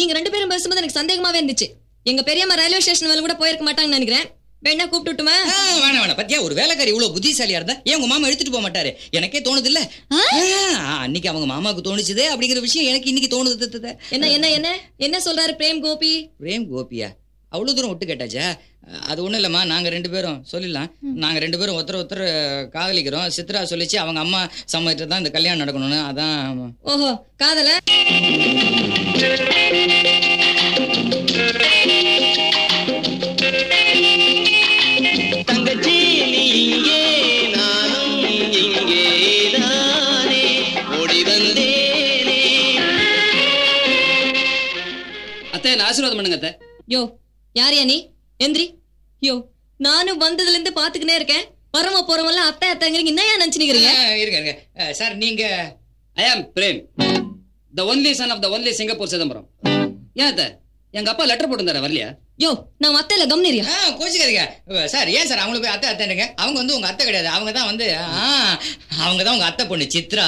நீங்க ரெண்டு பேரும் பேசும்போது எனக்கு சந்தேகமாவே இருந்துச்சு. எங்க பெரியம்மா ரயில்வே ஸ்டேஷன் மேல கூட போயிருக்க மாட்டாங்கன்னு நினைக்கிறேன். வேணா கூப்பிட்டுட்டுமா? ஆ, வேணாம் வேணாம். பத்தியா ஒரு வேலைக்காரி இவ்வளவு புத்திசாலியா இருந்தா ஏன் உங்க மாமா எடுத்துட்டு போக மாட்டாரு எனக்கே தோணுது இல்ல அன்னைக்கு அவங்க மாமாவுக்கு தோணுச்சுதே அப்படிங்கிற விஷயம் எனக்கு இன்னைக்கு தோணுது. என்ன என்ன என்ன? என்ன சொல்றாரு பிரேம் கோபி? பிரேம் கோபியா? அவ்வளவு தூரம் விட்டு கேட்டாச்சா? அது ஒண்ணும் இல்லம்மா நாங்க ரெண்டு பேரும் சொல்லிடலாம். நாங்க ரெண்டு பேரும் ஒருத்தர் ஒருத்தர் காதலிக்கிறோம். சித்ரா சொல்லிச்சு அவங்க அம்மா சம்மதிட்டு தான் இந்த கல்யாணம் நடக்கணும்னு. அதான் ஓஹோ காதல? என்ன ஆசீர்வாதம் பண்ணுங்க அத்தை? யோ யாரியா நீ? எந்திரி. யோ நானும் வந்ததுல இருந்து பாத்துக்கினே இருக்கேன். வரமா போறவங்க அத்தை அத்தைங்கிறீங்க. என்னையா நினைச்சுக்கிறீங்க ஆ, இருங்க இருங்க. சார் நீங்க I am Prem the only son of the only Singapore Chidambaram ஏன் அத்தை? எங்க அப்பா லெட்டர் போட்டுருந்தாரு? வரலையா? யோ நான் அத்தையில கம்னீரியா ஆ, கோச்சிக்காதீங்க. சார் ஏன் சார் அவங்களுக்கு போய் அத்தை அத்தைனுங்க அவங்க வந்து உங்க அத்தை கிடையாது. அவங்க தான் வந்து அவங்க தான் உங்க அத்தை பொண்ணு சித்ரா.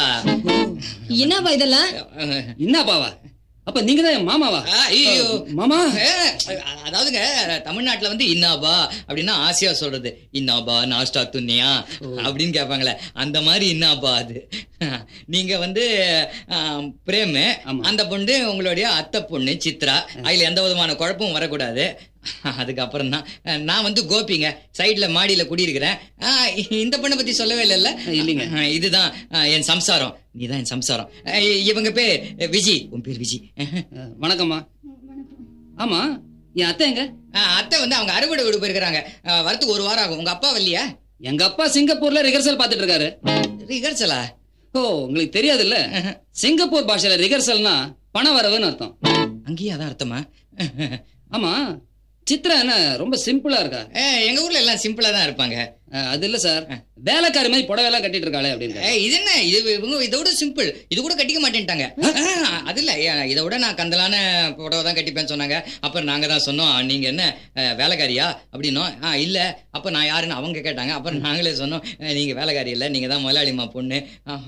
என்னப்பா இதெல்லாம்? என்னப்பாவா அப்ப நீங்க தான் என் மாமாவா? ஐயோ மாமா? அதாவதுங்க தமிழ்நாட்டுல வந்து இன்னாபா அப்படின்னா ஆசையா சொல்றது. இன்னாபா நாஸ்டா துண்ணியா அப்படின்னு கேட்பாங்களே. அந்த மாதிரி இன்னாபா அது. நீங்க வந்து பிரேமு. அந்த பொண்ணு உங்களுடைய அத்தை பொண்ணு சித்ரா. அதுல எந்த விதமான குழப்பமும் வரக்கூடாது. அதுக்கப்புறம் தான் நான் வந்து கோபிங்க. சைடுல மாடியில குடியிருக்கிறேன். இந்த பொண்ணை பத்தி சொல்லவே இல்லைல்ல? இல்லைங்க. இதுதான் என் சம்சாரம். நீதான் என் சம்சாரம். இவங்க பேர் விஜி. உன் பேர் விஜி. வணக்கம்மா. ஆமா. என் அத்தை எங்க? அத்தை வந்து அவங்க அறுவடை வீடு போயிருக்கிறாங்க. வரத்துக்கு ஒரு வாரம் ஆகும். உங்க அப்பா வரலையா? எங்க அப்பா சிங்கப்பூர்ல ரிஹர்சல் பார்த்துட்டு இருக்காரு ரிகர்சலா ஓ உங்களுக்கு தெரியாதுல்ல? சிங்கப்பூர் பாஷையில ரிஹர்சல்னா பண வரவுன்னு அர்த்தம். அங்கேயே அதான் அர்த்தமா? ஆமா. சித்ரா என்ன ரொம்ப சிம்பிளா இருக்கா எங்க ஊர்ல எல்லாம் சிம்பிளா தான் இருப்பாங்க. அது இல்ல சார். வேலைக்காரி மாதிரி புடவை எல்லாம் கட்டிட்டு இருக்காளே அப்படின்னு இது என்ன? இது இவங்க இதோட சிம்பிள் இது கூட கட்டிக்க மாட்டேன்ட்டாங்க. அது இல்ல. இதை விட நான் கந்தலான புடவை தான் கட்டிப்பேன்னு சொன்னாங்க. அப்புறம் நாங்க தான் சொன்னோம் நீங்க என்ன வேலைக்காரியா? அப்படின்னோம். ஆ இல்ல. அப்ப நான் யாருன்னு அவங்க கேட்டாங்க. அப்புறம் நாங்களே சொன்னோம் நீங்க வேலைக்காரி இல்ல நீங்க தான் முதலாளிமா பொண்ணு.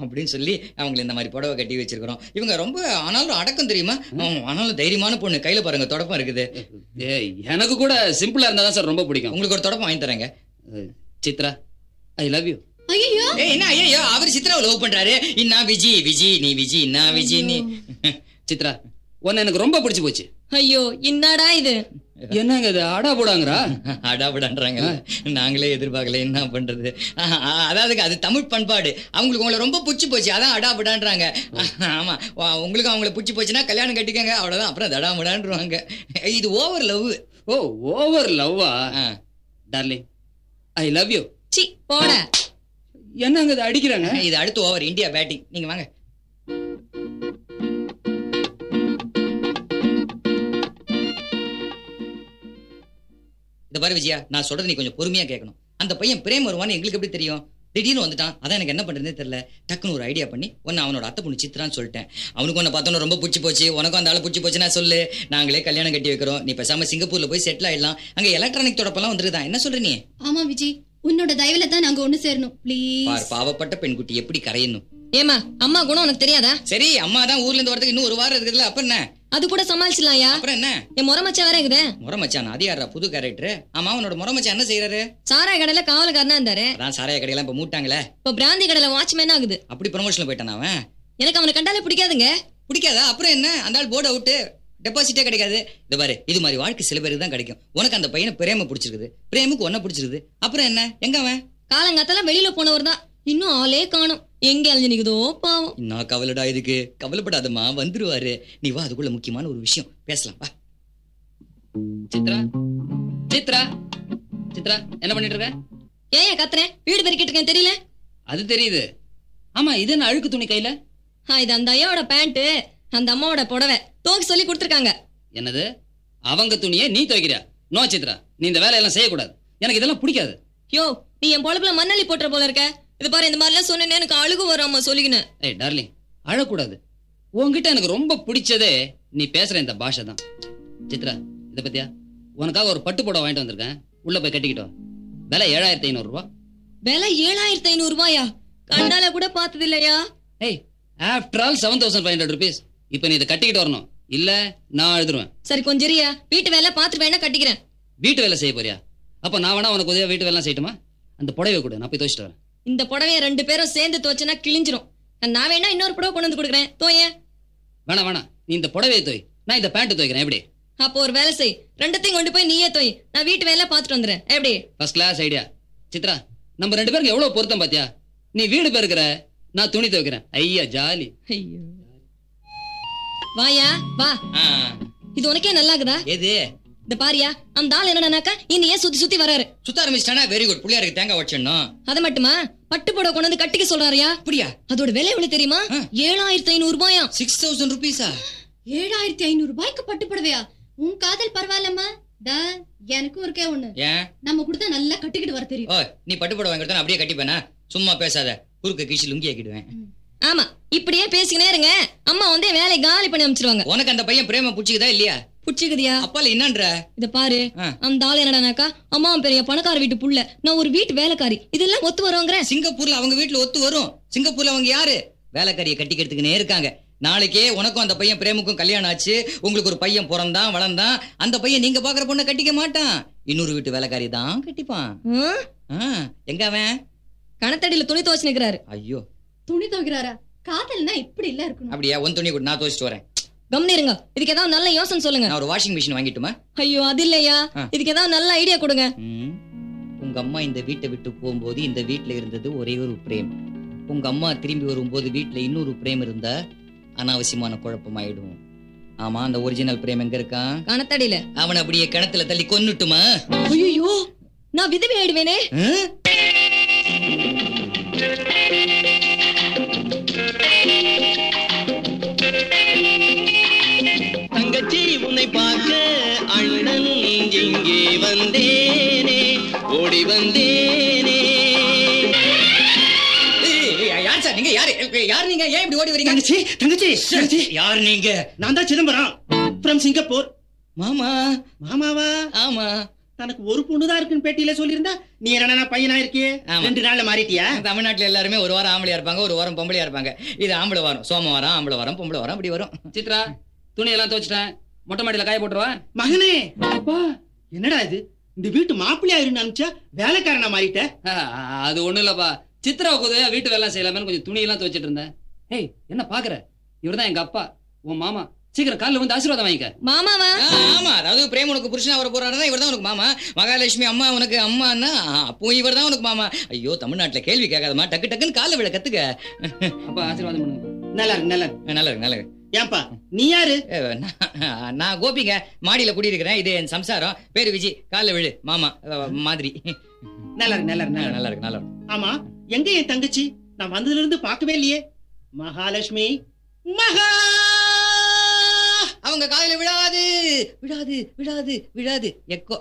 அப்படின்னு சொல்லி அவங்களை இந்த மாதிரி புடவை கட்டி வச்சிருக்கிறோம். இவங்க ரொம்ப ஆனாலும் அடக்கம் தெரியுமா? ஆனாலும் தைரியமான பொண்ணு. கையில பாருங்க தொடப்பம் இருக்குது. எனக்கு கூட சிம்பிளா இருந்தா தான் சார் ரொம்ப பிடிக்கும். உங்களுக்கு ஒரு தொடப்பம் வாங்கி தரேங்க. சித்ரா ஐ லவ் யூ ஐயோ என்ன ஐயோ அவர் சித்ராவை லவ் பண்றாரு. இன்னா விஜி விஜி நீ விஜி இன்னா விஜி நீ. சித்ரா உன்னை எனக்கு ரொம்ப பிடிச்சு போச்சு. ஐயோ என்னடா இது? என்னங்க இது? அடா போடாங்கறா? அடாபடான்றாங்க நாங்களே எதிர்பார்க்கல என்ன பண்றது. அதாவதுங்க அது தமிழ் பண்பாடு. அவங்களுக்கு உங்களை ரொம்ப பிடிச்சி போச்சு. அதான் அடாபடான்றாங்க ஆமா. வா, உங்களுக்கு அவங்கள பிடிச்சி போச்சுன்னா கல்யாணம் கட்டிக்கங்க. அவ்வளவுதான். அப்புறம் தடாமுடான்றாங்க இது ஓவர் லவ் ஓ ஓவர் லவ்வா டார்லிங் ஐ லவ் யூ சி போட. என்னங்க இது அடிக்கிறாங்க? இது அடுத்து ஓவர் இந்தியா பேட்டிங் நீங்க வாங்க. இந்த பாரு விஜயா நான் சொல்றது நீ கொஞ்சம் பொறுமையா கேட்கணும். அந்த பையன் பிரேம் வருவான்னு எங்களுக்கு எப்படி தெரியும்? திடீர்னு வந்துட்டான். அதான் எனக்கு என்ன பண்றதுனே தெரியல. டக்குன்னு ஒரு ஐடியா பண்ணி உன்னை அவனோட அத்தை பொண்ணு சித்ரான்னு சொல்லிட்டேன். அவனுக்கு உன்னை பார்த்தோன்னு ரொம்ப பிடிச்சி போச்சு. உனக்கும் அந்த ஆளு பிடிச்சி போச்சுன்னா சொல்லு. நாங்களே கல்யாணம் கட்டி வைக்கிறோம். நீ பேசாம சிங்கப்பூர்ல போய் செட்டில் ஆயிடலாம். அங்க எலக்ட்ரானிக் தொடப்பெல்லாம் வந்துருதான் என்ன சொல்ற நீ? ஆமா விஜி. உன்னோட தயவுல தான் நாங்க ஒண்ணு சேரணும். ப்ளீஸ் பாவப்பட்ட பெண்குட்டி எப்படி கரையணும்? ஏமா அம்மா குணம் உனக்கு தெரியாதா? சரி அம்மா தான் ஊர்ல இருந்து வரதுக்கு இன்னும் ஒரு வாரம் இருக்குதுல்ல அப்புறம் என்ன? அது கூட சமாளிச்சிடலாம்யா. அப்புறம் என்ன? என் முறை மச்சான் வேற இருக்குதே. முறை மச்சான் அது யாரா புது கேரக்டர் ஆமா அவனோட முறை மச்சான் என்ன செய்யறாரு சாராய கடையில காவலுக்காரனா இருந்தாரு. அதான் சாராய கடையெல்லாம் இப்ப மூட்டாங்களே. இப்ப பிராந்தி கடையில வாட்ச்மேன் ஆகுது. அப்படி ப்ரமோஷன்ல போயிட்டான் அவன்? எனக்கு அவனை கண்டாலே பிடிக்காதுங்க. பிடிக்காதா? அப்புறம் என்ன? அந்த ஆள் போர்டு அவுட்டு டெபாசிட்டே கிடைக்காது. இது பாரு இது மாதிரி வாழ்க்கை சில பேருக்கு தான் கிடைக்கும். உனக்கு அந்த பையனை பிரேம பிடிச்சிருக்குது. பிரேமுக்கு ஒன்ன பிடிச்சிருக்குது. அப்புறம் என்ன? எங்க அவன்? காலங்காத்தால வெளியில போனவர் தான். இன்னும் ஆளே காணும். எங்க அழிஞ்சு நிக்குதோ? பாவம். இன்னும் கவலைடா இதுக்கு. கவலைப்படாதம்மா வந்துருவாரு. நீ வா அதுக்குள்ள முக்கியமான ஒரு விஷயம். பேசலாம் வா. சித்ரா? சித்ரா? சித்ரா என்ன பண்ணிட்டு இருக்க? ஏன் கத்துறேன் வீடு பெருக்கிட்டு இருக்கேன் தெரியல? அது தெரியுது. ஆமா இது என்ன அழுக்கு துணி கையில? இது அந்த ஐயாவோட பேண்ட் அந்த அம்மாவோட புடவை. தோக்கு சொல்லி கொடுத்துருக்காங்க. என்னது? அவங்க துணியை நீ துவைக்கிறியா? நோ சித்ரா. நீ இந்த வேலையெல்லாம் செய்யக்கூடாது. எனக்கு இதெல்லாம் பிடிக்காது. யோ நீ என் பொழப்புல மண்ணள்ளி போட்டுற போல இருக்க. இது பாரு இந்த மாதிரிலாம் சொன்னேன்னு எனக்கு அழுகு வராம சொல்லிக்கினேன் ஏய் டார்லிங் அழக்கூடாது. உன்கிட்ட எனக்கு ரொம்ப பிடிச்சதே நீ பேசுற இந்த பாஷை தான். சித்ரா இதை பத்தியா? உனக்காக ஒரு பட்டு புடவை வாங்கிட்டு வந்திருக்கேன். உள்ள போய் கட்டிக்கிட்டு வா. விலை ஏழாயிரத்தி ஐநூறு ரூபா. விலை ஏழாயிரத்தி ஐநூறு ரூபாயா? கண்டால கூட பார்த்தது இல்லையா ஏய் after all seven thousand five hundred rupees இப்போ நீ இதை கட்டிக்கிட்டு வரணும். இல்ல நான் எழுதுருவேன் சரி கொஞ்சம் இரியா வீட்டு வேலை பாத்துட்டு வேணா கட்டிக்கிறேன். வீட்டு வேலை செய்ய போறியா? அப்ப நான் வேணா உனக்கு உதவியா வீட்டு வேலை செய்யட்டுமா? அந்த புடவை கொடு நான் போய் துவைச்சிட்டு வரேன். இந்த புடவைய ரெண்டு பேரும் சேர்ந்து துவச்சுனா கிழிஞ்சிரும். நான் வேணா இன்னொரு புடவை கொண்டு வந்து கொடுக்குறேன். தோயேன் வேணாம் வேணாம். நீ இந்த புடவையை துவை. நான் இந்த பேண்ட் துவைக்கிறேன். எப்படி? அப்போ ஒரு வேலை செய். ரெண்டத்தையும் கொண்டு போய் நீயே தோய் நான் வீட்டு வேலை பார்த்துட்டு வந்துடுறேன். எப்படி? ஃபர்ஸ்ட் கிளாஸ் ஐடியா சித்ரா நம்ம ரெண்டு பேருக்கு எவ்வளவு பொருத்தம் பாத்தியா? நீ வீடு பெருக்கிற நான் துணி துவைக்கிறேன். ஐயா ஜாலி. ஐயோ. வாயா வா. இது உனக்கே நல்லாக்குதா எது? இந்த பாரியா அந்த ஆள் என்னடானாக்கா ஏன் சுத்தி சுத்தி வராரு சுத்த ஆரம்பிச்சிட்டானா? வெரி குட் பிள்ளையாருக்கு தேங்காய் வச்சிடணும். அது மட்டுமா? பட்டு புடவை கொண்டு வந்து கட்டிக்க சொல்றாருயா? அப்படியா? அதோட விலை எவ்வளவு தெரியுமா. ஏழாயிரத்தி ஐநூறு ரூபாயா? சிக்ஸ் தௌசண்ட் ருபீஸா ஏழாயிரத்தி ஐநூறு ரூபாய்க்கு பட்டு புடவையா? உன் காதல் பரவாயில்லம்மா. டா எனக்கும் இருக்கே ஒண்ணு. நம்ம கொடுத்தா நல்லா கட்டிக்கிட்டு வர தெரியும். நீ பட்டு புடவை வாங்கிட்டு அப்படியே கட்டிப்பேனா? சும்மா பேசாத. குறுக்க கீச்சு லுங்கி ஆக்கிடுவேன் ஆமா இப்படியே பேசிக்கினே இருங்க. அம்மா வந்து வேலையை காலி பண்ணி அமைச்சிருவாங்க உனக்கு அந்த பையன் பிரேம புடிச்சுக்குதா இல்லையா? புடிச்சுக்குதியா அப்பால என்னன்ற? இத பாரு. அந்த ஆள் என்னடானாக்கா அம்மா பெரிய பணக்கார வீட்டு புள்ள. நான் ஒரு வீட்டு வேலைக்காரி. இதெல்லாம் ஒத்து வருவாங்கிற சிங்கப்பூர்ல அவங்க வீட்டுல ஒத்து வரும். சிங்கப்பூர்ல அவங்க யாரு? வேலைக்காரியை கட்டிக்கிறதுக்குன்னே இருக்காங்க. நாளைக்கே உனக்கும் அந்த பையன் பிரேமுக்கும் கல்யாணம் ஆச்சு. உங்களுக்கு ஒரு பையன் பிறந்தான் வளர்ந்தான். அந்த பையன் நீங்க பாக்குற பொண்ணை கட்டிக்க மாட்டான். இன்னொரு வீட்டு வேலைக்காரி தான் கட்டிப்பான். எங்க அவன்? கணத்தடியில துணி துவச்சு நிக்கிறாரு. ஐயோ. துணி துவைக்கிறாரா? காதல்னா இப்படி இல்ல இருக்கணும். அப்படியா? உன் துணி கூட நான் துவச்சிட்டு வரேன். கம்னிருங்க இதுக்கு ஏதாவது நல்ல யோசனை சொல்லுங்க. நான் ஒரு வாஷிங் மிஷின் வாங்கிட்டுமா? ஐயோ அது இல்லையா. இதுக்கு ஏதாவது நல்ல ஐடியா கொடுங்க. உங்க அம்மா இந்த வீட்டை விட்டு போகும்போது இந்த வீட்ல இருந்தது ஒரே ஒரு பிரேம். உங்க அம்மா திரும்பி வரும்போது வீட்ல இன்னொரு பிரேம் இருந்தா அனாவசியமான குழப்பமாயிடும். ஆமா அந்த ஒரிஜினல் பிரேம் எங்க இருக்கான் கணத்தடியில. அவனை அப்படியே கிணத்துல தள்ளி கொன்னுட்டுமா? ஐயோ நான் விதவி ஆயிடுவேனே யாரு நீங்க? ஏன் இப்படி ஓடி வரீங்க? தங்கச்சி தங்கச்சி தங்கச்சி. யார் நீங்க? நான் தான் சிதம்பரம். From Singapore. மாமா. மாமாவா? ஆமா. தனக்கு ஒரு பொண்ணுதான் இருக்குன்னு பேட்டியில சொல்லியிருந்தா நீ என்னடா பையனா இருக்கியே. ரெண்டு நாள்ல மாறிட்டியா? தமிழ்நாட்டுல எல்லாருமே ஒரு வாரம் ஆம்பளையா இருப்பாங்க ஒரு வாரம் பொம்பளையா இருப்பாங்க. இது ஆம்பளை வாரம் சோமவாரம் ஆம்பளை வாரம் பொம்பளை வாரம் அப்படி வரும். சித்ரா துணி எல்லாம் துவைச்சிட்டேன். மொட்டை மாடியில காய போட்டுருவா? மகனே! அப்பா என்னடா இது? இந்த வீட்டு மாப்பிள்ளையா இருந்து நினைச்சா வேலைக்காரனா மாறிட்ட? அது ஒண்ணும் இல்லப்பா. சித்ராவுக்கு உதவியா வீட்டு வேலை செய்யலாமே கொஞ்சம் துணி எல்லாம் துவைச்சிட்டு இருந்தேன். ஏய் என்ன பாக்குற? இவர்தான் எங்க அப்பா. உன் மாமா. சீக்கிரம் காலைல வந்து ஆசீர்வாதம் வாங்கிக்க. மாமாவா? ஆமா. அதாவது பிரேம் உனக்கு புருஷனா வர போறாருன்னா இவர் தான் உனக்கு மாமா. மகாலட்சுமி அம்மா உனக்கு அம்மான்னா அப்போ இவர் தான் உனக்கு மாமா. ஐயோ தமிழ்நாட்டுல கேள்வி கேட்காதமா டக்கு டக்குன்னு கால விட கத்துக்க. அப்பா ஆசீர்வாதம் பண்ணுங்க. நல்லா இருக்கு நல்லா இருக்கு. நல்லா இருக்கு நல்லா இருக்கு. ஏன்பா நீ யாரு? நான் கோபிங்க. மாடியில குடியிருக்கிறேன். இது என் சம்சாரம். பேரு விஜி. கால விழு மாமா. மாதிரி. நல்லா இருக்கு நல்லா இருக்கு. நல்லா இருக்கு நல்லா இருக்கு. ஆமா. எங்க என் தங்கச்சி? நான் வந்ததுல இருந்து பார்க்கவே இல்லையே. மகாலட்சுமி மகா! அவங்க காலையில விழாது விழாது விழாது விழாது. எக்கோ.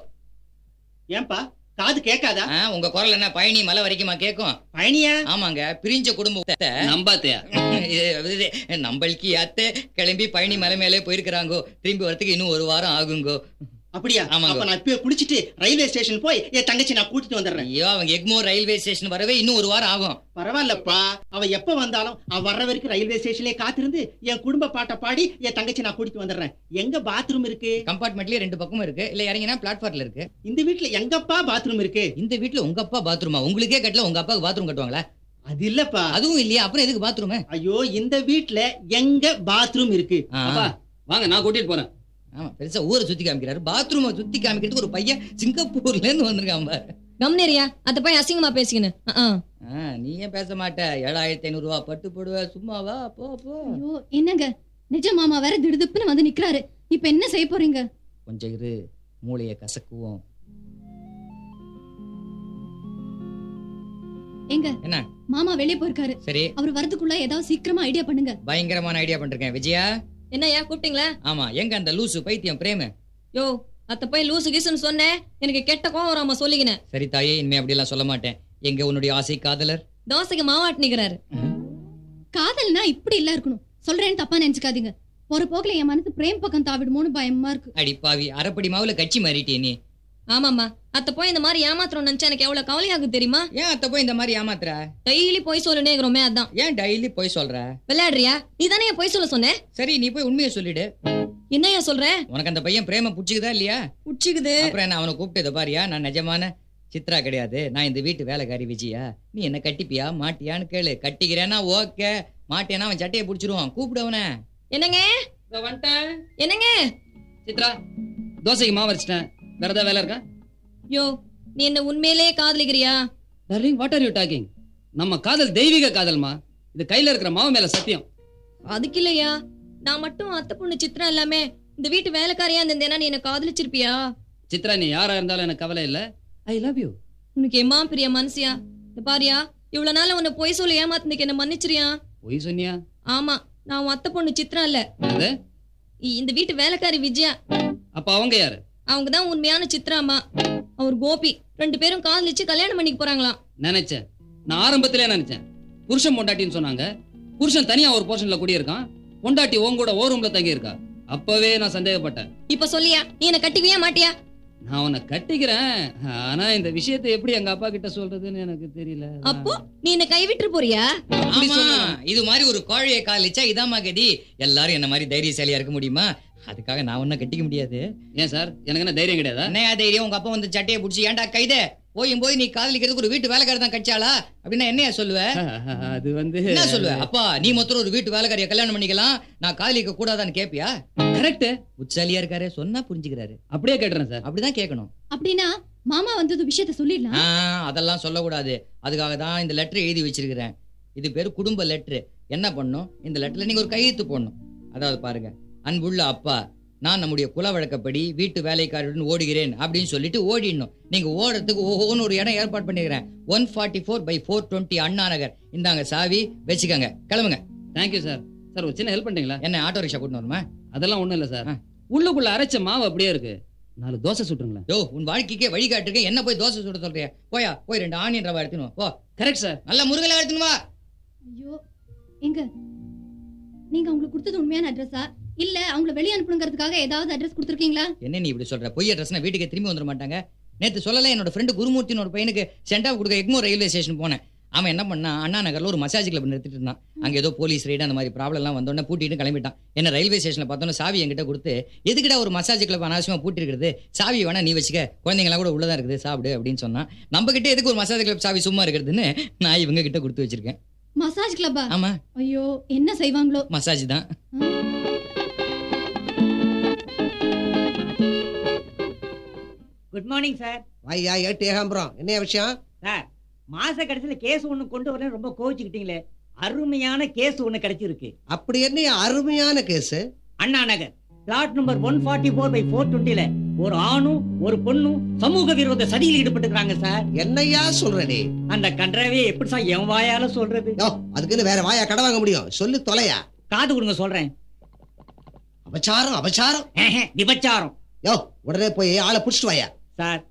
ஏன்பா காது கேட்காதா? உங்க குரல் என்ன பயணி மலை வரைக்குமா கேக்கும் பயணியா ஆமாங்க பிரிஞ்ச குடும்பத்தை. நம்பாத்தையா நம்மளுக்கு அத்தை கிளம்பி பழனி மலை மேலே போயிருக்கிறாங்கோ. திரும்பி வரதுக்கு இன்னும் ஒரு வாரம் ஆகுங்கோ. அப்படியா. அப்ப நான் இப்ப குளிச்சிட்டு ரயில்வே ஸ்டேஷன் போய் என் தங்கச்சி நான் கூட்டிட்டு வந்துடுறேன். ஐயோ அவங்க எக்மோர் ரயில்வே ஸ்டேஷன் வரவே இன்னும் ஒரு வாரம் ஆகும். பரவாயில்லப்பா. அவ எப்ப வந்தாலும் அவ வர்ற வரைக்கும் ரயில்வே ஸ்டேஷன்லயே காத்திருந்து என் குடும்ப பாட்டை பாடி என் தங்கச்சி நான் கூட்டிட்டு வந்துடுறேன். எங்க பாத்ரூம் இருக்கு? கம்பார்ட்மெண்ட்லயே ரெண்டு பக்கமும் இருக்கு. இல்ல இறங்கினா பிளாட்ஃபார்ம்ல இருக்கு. இந்த வீட்ல எங்கப்பா பாத்ரூம் இருக்கு? இந்த வீட்ல உங்க அப்பா பாத்ரூமா உங்களுக்கே கட்டல உங்க அப்பாவுக்கு பாத்ரூம் கட்டுவாங்களா? அது இல்லப்பா. அதுவும் இல்லையா அப்புறம் எதுக்கு பாத்ரூம் ஐயோ இந்த வீட்ல எங்க பாத்ரூம் இருக்கு? வாங்க நான் கூட்டிட்டு போறேன். ஆமா பெருசா ஊரை சுத்தி காமிக்கிறாரு. பாத்ரூமை சுத்தி காமிக்கிறதுக்கு ஒரு பையன் சிங்கப்பூர்ல இருந்து வந்திருக்கான் பாரு. கம்னேரியா? அத போய் அசிங்கமா. ஆ, நீ ஏன் பேச மாட்ட? ஏழாயிரத்தி ஐநூறு ரூபா பட்டு போடுவ சும்மாவா போ போ. ஐயோ என்னங்க? நிஜ மாமா வேற திடுதுப்புன்னு வந்து நிக்கிறாரு. இப்ப என்ன செய்ய போறீங்க? கொஞ்சம் இரு மூளைய கசக்குவோம். எங்க? என்ன? மாமா வெளியே போயிருக்காரு. சரி. அவர் வரதுக்குள்ள ஏதாவது சீக்கிரமா ஐடியா பண்ணுங்க. பயங்கரமான ஐடியா பண்ணிருக்கேன். விஜயா? என்னய்யா கூப்பிட்டீங்களா? ஆமா எங்க அந்த லூசு பைத்தியம் பிரேம? யோ அத்த போய் லூசு கீசுன்னு சொன்னேன். எனக்கு கெட்ட கோவம் வராம சொல்லிக்கினேன். சரி தாயே இனிமே அப்படி எல்லாம் சொல்ல மாட்டேன். எங்க உன்னுடைய ஆசை காதலர்? தோசைக்கு மாவாட்டு நிக்கிறாரு காதல்னா இப்படி இல்ல இருக்கணும். சொல்றேன்னு தப்பா நினைச்சுக்காதீங்க. ஒரு போக்குல என் மனசு பிரேம் பக்கம் தாவிடுமோன்னு பயமா இருக்கு. அடி பாவி அரைப்படி மாவுல கட்சி மாறிட்டியே நீ. ஆமாம்மா. அத்த போய் இந்த மாதிரி ஏமாத்திரம் நினைச்சா எனக்கு எவ்வளவு கவலையாகுது தெரியுமா? ஏன் அத்த போய் இந்த மாதிரி ஏமாத்துற? டெய்லி போய் சொல்லுனேங்கிறோமே அதான். ஏன் டெய்லி போய் சொல்ற? விளையாடுறியா? நீ தானே போய் சொல்ல சொன்ன? சரி நீ போய் உண்மையை சொல்லிடு. என்னய்யா சொல்ற? உனக்கு அந்த பையன் பிரேம புடிச்சுக்குதா இல்லையா? உச்சிக்குது அப்புறம் என்ன அவனை கூப்பிட்டு இதை பாரியா? நான் நிஜமான சித்ரா கிடையாது. நான் இந்த வீட்டு வேலைக்காரி விஜயா. நீ என்ன கட்டிப்பியா? மாட்டியான்னு கேளு. கட்டிக்கிறேன்னா ஓகே. மாட்டேன்னா அவன் சட்டையை பிடிச்சிருவான். கூப்பிடு அவனை. என்னங்க? என்னங்க? சித்ரா தோசைக்கு மாவு அரைச்சிட்டேன். வேற ஏதாவது வேலை இருக்கா? யோ நீ என்ன உண்மையிலே காதலிக்கிறியா? Darling what are you talking நம்ம காதல் தெய்வீக காதல்மா? இது கையில இருக்கிற மாவு மேல சத்தியம். அதுக்கு இல்லையா? நான் மட்டும் அத்தை பொண்ணு சித்ரா எல்லாமே இந்த வீட்டு வேலைக்காரியா இருந்தேன்னா நீ என்ன காதலிச்சிருப்பியா? சித்ரா நீ யாரா இருந்தாலும் எனக்கு கவலை இல்ல. ஐ லவ் யூ உனக்கு எம்மா பிரிய மனசியா? இந்த பாரியா இவ்வளவு நாள் உன்னை பொய் சொல்லி ஏமாத்துனதுக்கு என்ன மன்னிச்சிரியா? பொய் சொன்னியா? ஆமா நான் உன் அத்தை பொண்ணு சித்ரா இல்ல. இந்த வீட்டு வேலைக்காரி விஜயா. அப்ப அவங்க யாரு? அவங்க தான் உண்மையான சித்ராமா. அவர் கோபி. ரெண்டு பேரும் காதலிச்சு கல்யாணம் பண்ணிக்க போறாங்களாம் நினைச்சேன். நான் ஆரம்பத்திலே நினைச்சேன். புருஷன் பொண்டாட்டின்னு சொன்னாங்க. புருஷன் தனியா ஒரு போர்ஷன்ல குடியிருக்கான். பொண்டாட்டி உன் கூட ஓ ரூம்ல தங்கி இருக்கா அப்பவே நான் சந்தேகப்பட்டேன். இப்ப சொல்லியா? நீ என்ன கட்டிக்குவியா மாட்டியா? நான் உன்னை கட்டிக்கிறேன். ஆனா இந்த விஷயத்தை எப்படி எங்க அப்பா கிட்ட சொல்றதுன்னு எனக்கு தெரியல. அப்போ நீ என்ன கைவிட்டு போறியா? ஆமா. இது மாதிரி ஒரு கோழையை காலிச்சா இதாம்மா கதி. எல்லாரும் என்ன மாதிரி தைரியசாலியா இருக்க முடியுமா? அதுக்காக நான் ஒன்னும் கட்டிக்க முடியாது. ஏன் சார்? எனக்கு என்ன தைரியம் கிடையாதா? என்னையா தைரியம்? உங்க அப்பா வந்து சட்டையை பிடிச்சி ஏன்டா கைதே? போயும் போய் நீ காதலிக்கிறதுக்கு ஒரு வீட்டு வேலைக்காரி தான் கட்சாளா அப்படின்னா என்னையா சொல்லுவ? அது வந்து என்ன சொல்லுவ? அப்பா நீ மொத்தம் ஒரு வீட்டு வேலைக்காரியை கல்யாணம் பண்ணிக்கலாம். நான் காதலிக்க கூடாதான்னு கேப்பியா? கரெக்ட் உச்சாலியா இருக்காரு சொன்னா புரிஞ்சுக்கிறாரு. அப்படியே கேட்டுறேன் சார். அப்படிதான் கேட்கணும். அப்படின்னா மாமா வந்தது விஷயத்த சொல்லிடலாம்? அதெல்லாம் சொல்லக்கூடாது. அதுக்காக தான் இந்த லெட்டர் எழுதி வச்சிருக்கிறேன். இது பேர் குடும்ப லெட்டர் என்ன பண்ணும்? இந்த லெட்டர்ல நீங்க ஒரு கையெழுத்து போடணும். அதாவது பாருங்க. அன்புள்ள அப்பா நான் நம்முடைய குல வழக்கப்படி வீட்டு வேலைக்காரருடன் ஓடுகிறேன் அப்படின்னு சொல்லிட்டு ஓடிடணும். நீங்க ஓடுறதுக்கு ஒவ்வொன்று ஒரு இடம் ஏற்பாடு பண்ணிக்கிறேன். One forty four by four twenty Anna Nagar. இந்தாங்க சாவி வச்சுக்கோங்க. கிளம்புங்க. தேங்க்யூ சார் சார் ஒரு சின்ன ஹெல்ப் பண்றீங்களா என்ன ஆட்டோ ரிக்ஷா கூட்டின்னு வருமா அதெல்லாம் ஒண்ணும் இல்ல சார் ஆ. உள்ளுக்குள்ள அரைச்ச மாவு அப்படியே இருக்கு. நாலு தோசை சுட்டுங்களேன் யோ உன் வாழ்க்கைக்கே வழிகாட்டிருக்கேன் என்ன போய் தோசை சுட சொல்றியா? போயா போய் ரெண்டு ஆனியன் ரவா எடுத்துன்னு வா. போ. கரெக்ட் சார் நல்ல முருகலா எடுத்துன்னு வா. ஐயோ எங்க? நீங்க அவங்களுக்கு கொடுத்தது உண்மையான அட்ரஸா இல்ல அவங்கள வெளிய அனுப்பணுங்கிறதுக்காக ஏதாவது அட்ரஸ் கொடுத்துருக்கீங்களா? என்ன நீ இப்படி சொல்ற? பொய் அட்ரஸ்னா வீட்டுக்கு திரும்பி வந்துட மாட்டாங்க. நேத்து சொல்லல என்னோட ஃப்ரெண்டு குருமூர்த்தின்னு ஒரு பையனுக்கு சென்ட் ஆஃப் கொடுக்க எக்மோ ரயில்வே ஸ்டேஷன் போனேன். அவன் என்ன பண்ணா அண்ணா நகர்ல ஒரு மசாஜ் கிளப் நிறுத்திட்டு இருந்தான். அங்க ஏதோ போலீஸ் ரைடு அந்த மாதிரி ப்ராப்ளம் எல்லாம் வந்தோடனே பூட்டிட்டு கிளம்பிட்டான். என்ன ரயில்வே ஸ்டேஷன்ல பார்த்தோன்னே சாவி என்கிட்ட கொடுத்து எதுக்குடா ஒரு மசாஜ் கிளப் அனாவசியமா பூட்டி இருக்குது சாவி வேணா நீ வச்சுக்க. குழந்தைங்களாம் கூட உள்ளதா இருக்குது. சாப்பிடு அப்படின்னு சொன்னான். நம்ம கிட்ட எதுக்கு ஒரு மசாஜ் கிளப் சாவி சும்மா இருக்கிறதுன்னு நான் இவங்க கிட்ட கொடுத்து வச்சிருக்கேன். மசாஜ் கிளப்பா ஆமா. ஐயோ என்ன செய்வாங்களோ? மசாஜ் தான். குட் மார்னிங் சார் ஐயா ஏட்டு ஏகாம்பரம். என்ன விஷயம்? சார் மாச கடைசியில கேஸ் ஒண்ணு கொண்டு வரேன் ரொம்ப கோவிச்சுக்கிட்டீங்களே. அருமையான கேஸ் ஒண்ணு கிடைச்சிருக்கு. அப்படி என்ன அருமையான case Anna Nagar flat number one forty four by four டுவெண்ட்டில ஒரு ஆணும் ஒரு பொண்ணும் சமூக விரோத சதியில் ஈடுபட்டுக்கிறாங்க சார் என்னையா சொல்ற நீ? அந்த கன்றாவே எப்படி சார் என் வாயால சொல்றது? யோ அதுக்குன்னு வேற வாயா கடை வாங்க முடியும். சொல்லு தொலையா. காது கொடுங்க சொல்றேன். அபச்சாரம் அபச்சாரம். விபச்சாரம். யோ உடனே போய் ஆளை புடிச்சிட்டு வாயா. சார்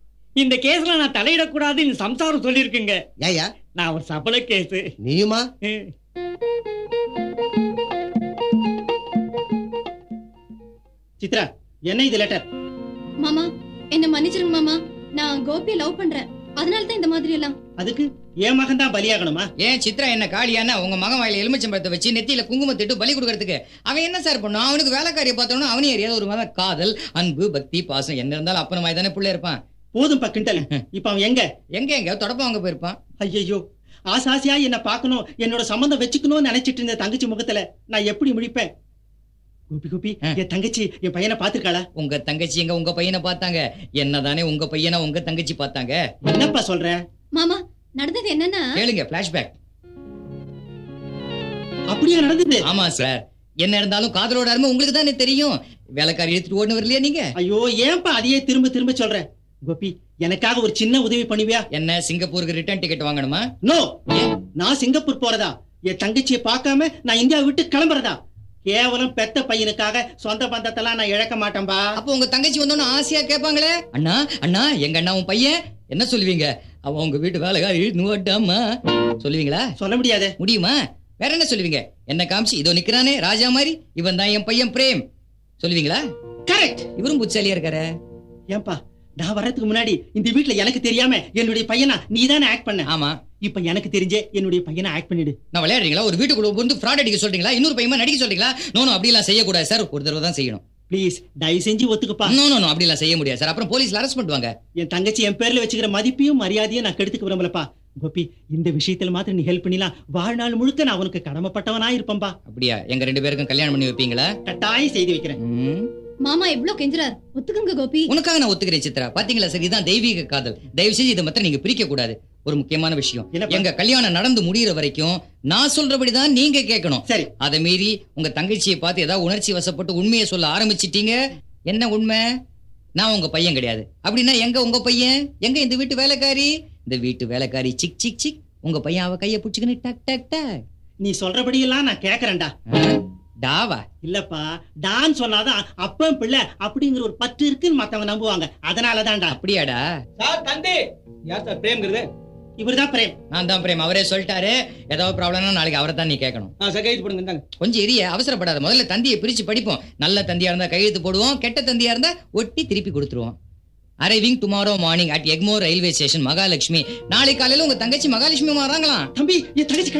இந்த கேஸ்ல நான் தலையிடக்கூடாதுன்னு சம்சாரம் சொல்லியிருக்குங்க. ஏயா நான் ஒரு சபல கேஸ். நீயுமா? சித்ரா என்ன இது லெட்டர் மாமா என்ன மன்னிச்சிருங்க மாமா. நான் கோபியை லவ் பண்றேன். அதனால தான் இந்த மாதிரி எல்லாம் அதுக்கு என் மகன் தான் பலியாகணுமா? ஏன் சித்ரா என்ன காளியானா உங்க மகன் வாயில எலுமிச்சம்பழத்தை வச்சு நெத்தியில குங்குமம் திட்டு பலி கொடுக்கறதுக்கு. அவன் என்ன சார் பண்ணும்? அவனுக்கு வேலைக்காரியை பார்த்தோம்னா அவனே அறியாத ஒரு மாதிரி காதல் அன்பு பக்தி பாசம் என்ன இருந்தாலும் அப்பன மாதிரி தானே பிள்ளை இருப்பான். போதும் பக்கிண்டல் இப்ப அவன் எங்க? எங்க எங்க தொடப்பம் அங்க போயிருப்பான். ஐயோ ஆசாசியா என்ன பார்க்கணும் என்னோட சம்பந்தம் வச்சுக்கணும்னு நினைச்சிட்டு இருந்த தங்கச்சி முகத்துல நான் எப்படி முடிப்பேன் கோபி கோபி என் தங்கச்சி என் பையனை பாத்துருக்காளா உங்க தங்கச்சி எங்க உங்க பையனை பார்த்தாங்க. என்னதானே உங்க பையனை உங்க தங்கச்சி பார்த்தாங்க? என்னப்பா சொல்ற? மாமா நடந்தது என்னன்னா? கேளுங்க பிளாஷ்பேக் அப்படியே நடந்தது? ஆமா சார். என்ன இருந்தாலும் காதலோட அருமை உங்களுக்கு தானே தெரியும். வேலைக்காரி எடுத்துட்டு ஓடுனவர் இல்லையா நீங்க? ஐயோ ஏன்பா அதையே திரும்ப திரும்ப சொல்ற? கோபி எனக்காக ஒரு சின்ன உதவி பண்ணுவியா? என்ன சிங்கப்பூருக்கு ரிட்டர்ன் டிக்கெட் வாங்கணுமா? நோ. நான் சிங்கப்பூர் போறதா? என் தங்கச்சியை பார்க்காம நான் இந்தியா விட்டு கிளம்புறதா? கேவலம் பெத்த பையனுக்காக சொந்த பந்தத்தெல்லாம் நான் இழக்க மாட்டேன்பா. அப்போ உங்க தங்கச்சி வந்தோன்னு ஆசையா கேட்பாங்களே? அண்ணா அண்ணா எங்க அண்ணா உன் பையன்? என்ன சொல்லுவீங்க? அவன் உங்க வீட்டு வேலைக்காரி நோட்டாமா சொல்லுவீங்களா? சொல்ல முடியாது. முடியுமா? வேற என்ன சொல்லுவீங்க? என்ன காமிச்சு இதோ நிக்கிறானே ராஜா மாதிரி இவன் தான் என் பையன் பிரேம். சொல்லுவீங்களா? கரெக்ட். இவரும் புத்திசாலியா இருக்காரு. ஏன்பா நான் வர்றதுக்கு முன்னாடி இந்த வீட்ல எனக்கு தெரியாம என்னுடைய பையனா நீ தானே ஆக்ட் பண்ண? ஆமா. இப்ப எனக்கு தெரிஞ்சே என்னுடைய பையனை ஆக்ட் பண்ணிடு. நான் விளையாடுறீங்களா? ஒரு வீட்டுக்குள்ள வந்து ஃப்ராட் அடிக்க சொல்றீங்களா? இன்னொரு பையன் நடிக்க சொல்றீங்களா? நோ நோ அப்படி எல்லாம் செய்யக்கூடாது சார் ஒரு தடவை தான் செய்யணும். ப்ளீஸ் தயவு செஞ்சு ஒத்துக்குப்பா. நோ நோ நோ அப்படிலாம் செய்ய முடியாது சார் அப்புறம் போலீஸ்ல அரெஸ்ட் பண்ணுவாங்க என் தங்கச்சி என் பேர்ல வச்சுக்கிற மதிப்பையும் மரியாதையும் நான் கெடுத்துக்க விரும்பலப்பா. கோபி இந்த விஷயத்துல மாத்திரம் நீ ஹெல்ப் பண்ணிலாம். வாழ்நாள் முழுக்க நான் உனக்கு கடமைப்பட்டவனா இருப்பேன்பா. அப்படியா? எங்க ரெண்டு பேருக்கும் கல்யாணம் பண்ணி வைப்பீங்களா? கட்டாயம் செய்து வைக்கிறேன். மாமா எவ்ளோ கெஞ்சுறார்? ஒத்துக்குங்க கோபி. உனக்காக நான் ஒத்துக்கிறேன் சித்ரா. பாத்தீங்களா சார் இதான் தெய்வீக காதல். தயவு செஞ்சு இதை மாத்திரம் நீங்க பிரிக்க கூடாது. ஒரு முக்கியமான விஷயம்? எங்க கல்யாணம் நடந்து முடியிற வரைக்கும் நான் சொல்றபடிதான் நீங்க கேட்கணும். சரி. அதை மீறி உங்க தங்கச்சியை பார்த்து ஏதாவது உணர்ச்சி வசப்பட்டு உண்மையை சொல்ல ஆரம்பிச்சிட்டீங்க? என்ன உண்மை? நான் உங்க பையன் கிடையாது. அப்படின்னா எங்க உங்க பையன்? எங்க இந்த வீட்டு வேலைக்காரி? இந்த வீட்டு வேலைக்காரி சிக் சிக் சிக். உங்க பையன் அவ கைய புடிச்சுக்கின்னு டக் டக் டக். நீ சொல்றபடியெல்லாம் நான் கேக்குறேன்டா? டாவா? இல்லப்பா டான் சொன்னாதான் அப்பன் பிள்ளை அப்படிங்கிற ஒரு பற்று இருக்குன்னு மத்தவங்க நம்புவாங்க. அதனாலதான்டா. அப்படியாடா? சார் தந்தி! யார் சார்? பிரேம்ங்கிறது? இவர்தான் பிரேம். நான் தான் பிரேம். அவரே சொல்லிட்டாரு. ஏதாவது ப்ராப்ளம்னா நாளைக்கு அவரை தான் நீ கேட்கணும். கைது போடுங்க கொஞ்சம் எரிய அவசரப்படாத. முதல்ல தந்தியை பிரிச்சு படிப்போம். நல்ல தந்தியா இருந்தா கையெழுத்து போடுவோம். கெட்ட தந்தியா இருந்தா ஒட்டி திருப்பி கொடுத்துருவோம். Arriving tomorrow morning at Egmore railway station Mahalakshmi. நாளை காலையில உங்க தங்கச்சி மகாலட்சுமி வராங்களாம். தம்பி என் தங்கச்சி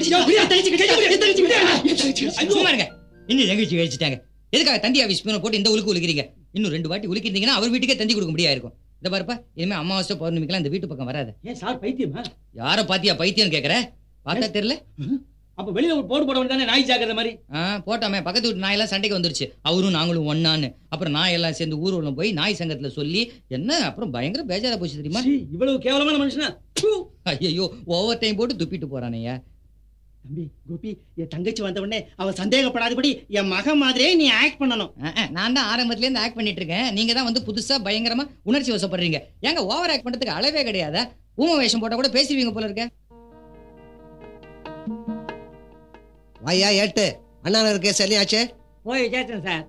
இன்னும் தங்கச்சி கழிச்சிட்டாங்க எதுக்காக தந்தி ஆஃபீஸ் போட்டு இந்த உலுக்கு உலுக்கிறீங்க இன்னும் ரெண்டு வாட்டி உலுக்கிருந்தீங்கன்னா அவர் வீட்டுக்கே தந்தி கொடுக்க முடியா இருக்கும் இந்த பாருப்பா இனிமே அமாவாசை பௌர்ணமிக்கெல்லாம் இந்த வீட்டு பக்கம் வராது. ஏன் சார் பைத்தியமா யார பாத்தியா பைத்தியம் கேக்குற? பார்த்தா தெரியல. அப்ப வெளியில ஒரு போர்டு போட வேண்டியதானே நாய் ஜாக்கிரத மாதிரி? போட்டோமே பக்கத்து வீட்டு நாயெல்லாம் சண்டைக்கு வந்துருச்சு. அவரும் நாங்களும் ஒன்னான்னு அப்புறம் நாய் எல்லாம் சேர்ந்து ஊர்வலம் போய் நாய் சங்கத்துல சொல்லி என்ன அப்புறம் பயங்கர பேஜாரா போச்சு தெரியுமா? இவ்வளவு கேவலமான மனுஷனா. ஐயோ ஓவர் டைம் போட்டு துப்பிட்டு போறானையா தம்பி கோபி என் தங்கச்சி வந்த உடனே அவ சந்தேகப்படாதபடி என் மகன் மாதிரியே நீ ஆக்ட் பண்ணணும். நான் தான் ஆரம்பத்துல இருந்து ஆக்ட் பண்ணிட்டு இருக்கேன் நீங்க தான் வந்து புதுசா பயங்கரமா உணர்ச்சி வசப்படுறீங்க. ஏங்க ஓவர் ஆக்ட் பண்றதுக்கு அளவே கிடையாதா? ஊம வேஷம் போட்டா கூட பேசுவீங்க போல இருக்க. வாயா ஏட்டு. அண்ணா கேஸ் எல்லையாச்சே போய் விசாரிச்சேன் சார்.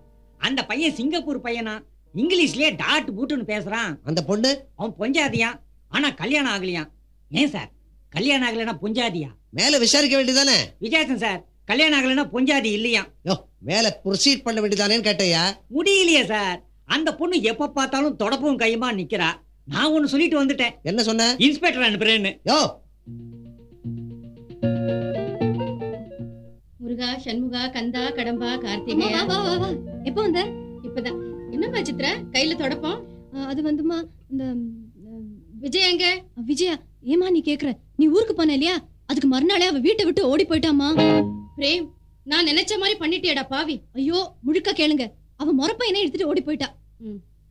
அந்த பையன் சிங்கப்பூர் பையனா? இங்கிலீஷ்லயே டாட் பூட்டுன்னு பேசுறான். அந்த பொண்ணு? அவன் பொஞ்சாதியா ஆனா கல்யாணம் ஆகலையா ஏன் சார்? கல்யாணம் ஆகலைன்னா பொஞ்சாதியா? மேல விசாரிக்க வேண்டியதானே விசாரிச்சேன் சார் கல்யாணம் ஆகலைன்னா பொஞ்சாதி இல்லையா? யோ மேல ப்ரொசீட் பண்ண வேண்டியதானேன்னு கேட்டையா? முடியலையே சார். அந்த பொண்ணு எப்ப பார்த்தாலும் தொடப்பும் கையுமா நிக்கிறா. நான் ஒன்னு சொல்லிட்டு வந்துட்டேன். என்ன சொன்ன? இன்ஸ்பெக்டர் அனுப்புறேன்னு. யோ! முருகா சண்முகா கந்தா கடம்பா கார்த்திகேயா வா வா வா எப்போ வந்த? இப்பதான். என்னப்பா சித்ரா? கையில தொடப்போம்? அது வந்துமா இந்த விஜய் எங்க? விஜயா ஏமா நீ கேக்குற? நீ ஊருக்கு போன இல்லையா? அதுக்கு மறுநாளே அவ வீட்டை விட்டு ஓடி போயிட்டாமா பிரேம் நான் நினைச்ச மாதிரி பண்ணிட்டியடா பாவி. ஐயோ முழுக்க கேளுங்க. அவ முறப்பையனே எடுத்துட்டு ஓடி போயிட்டா.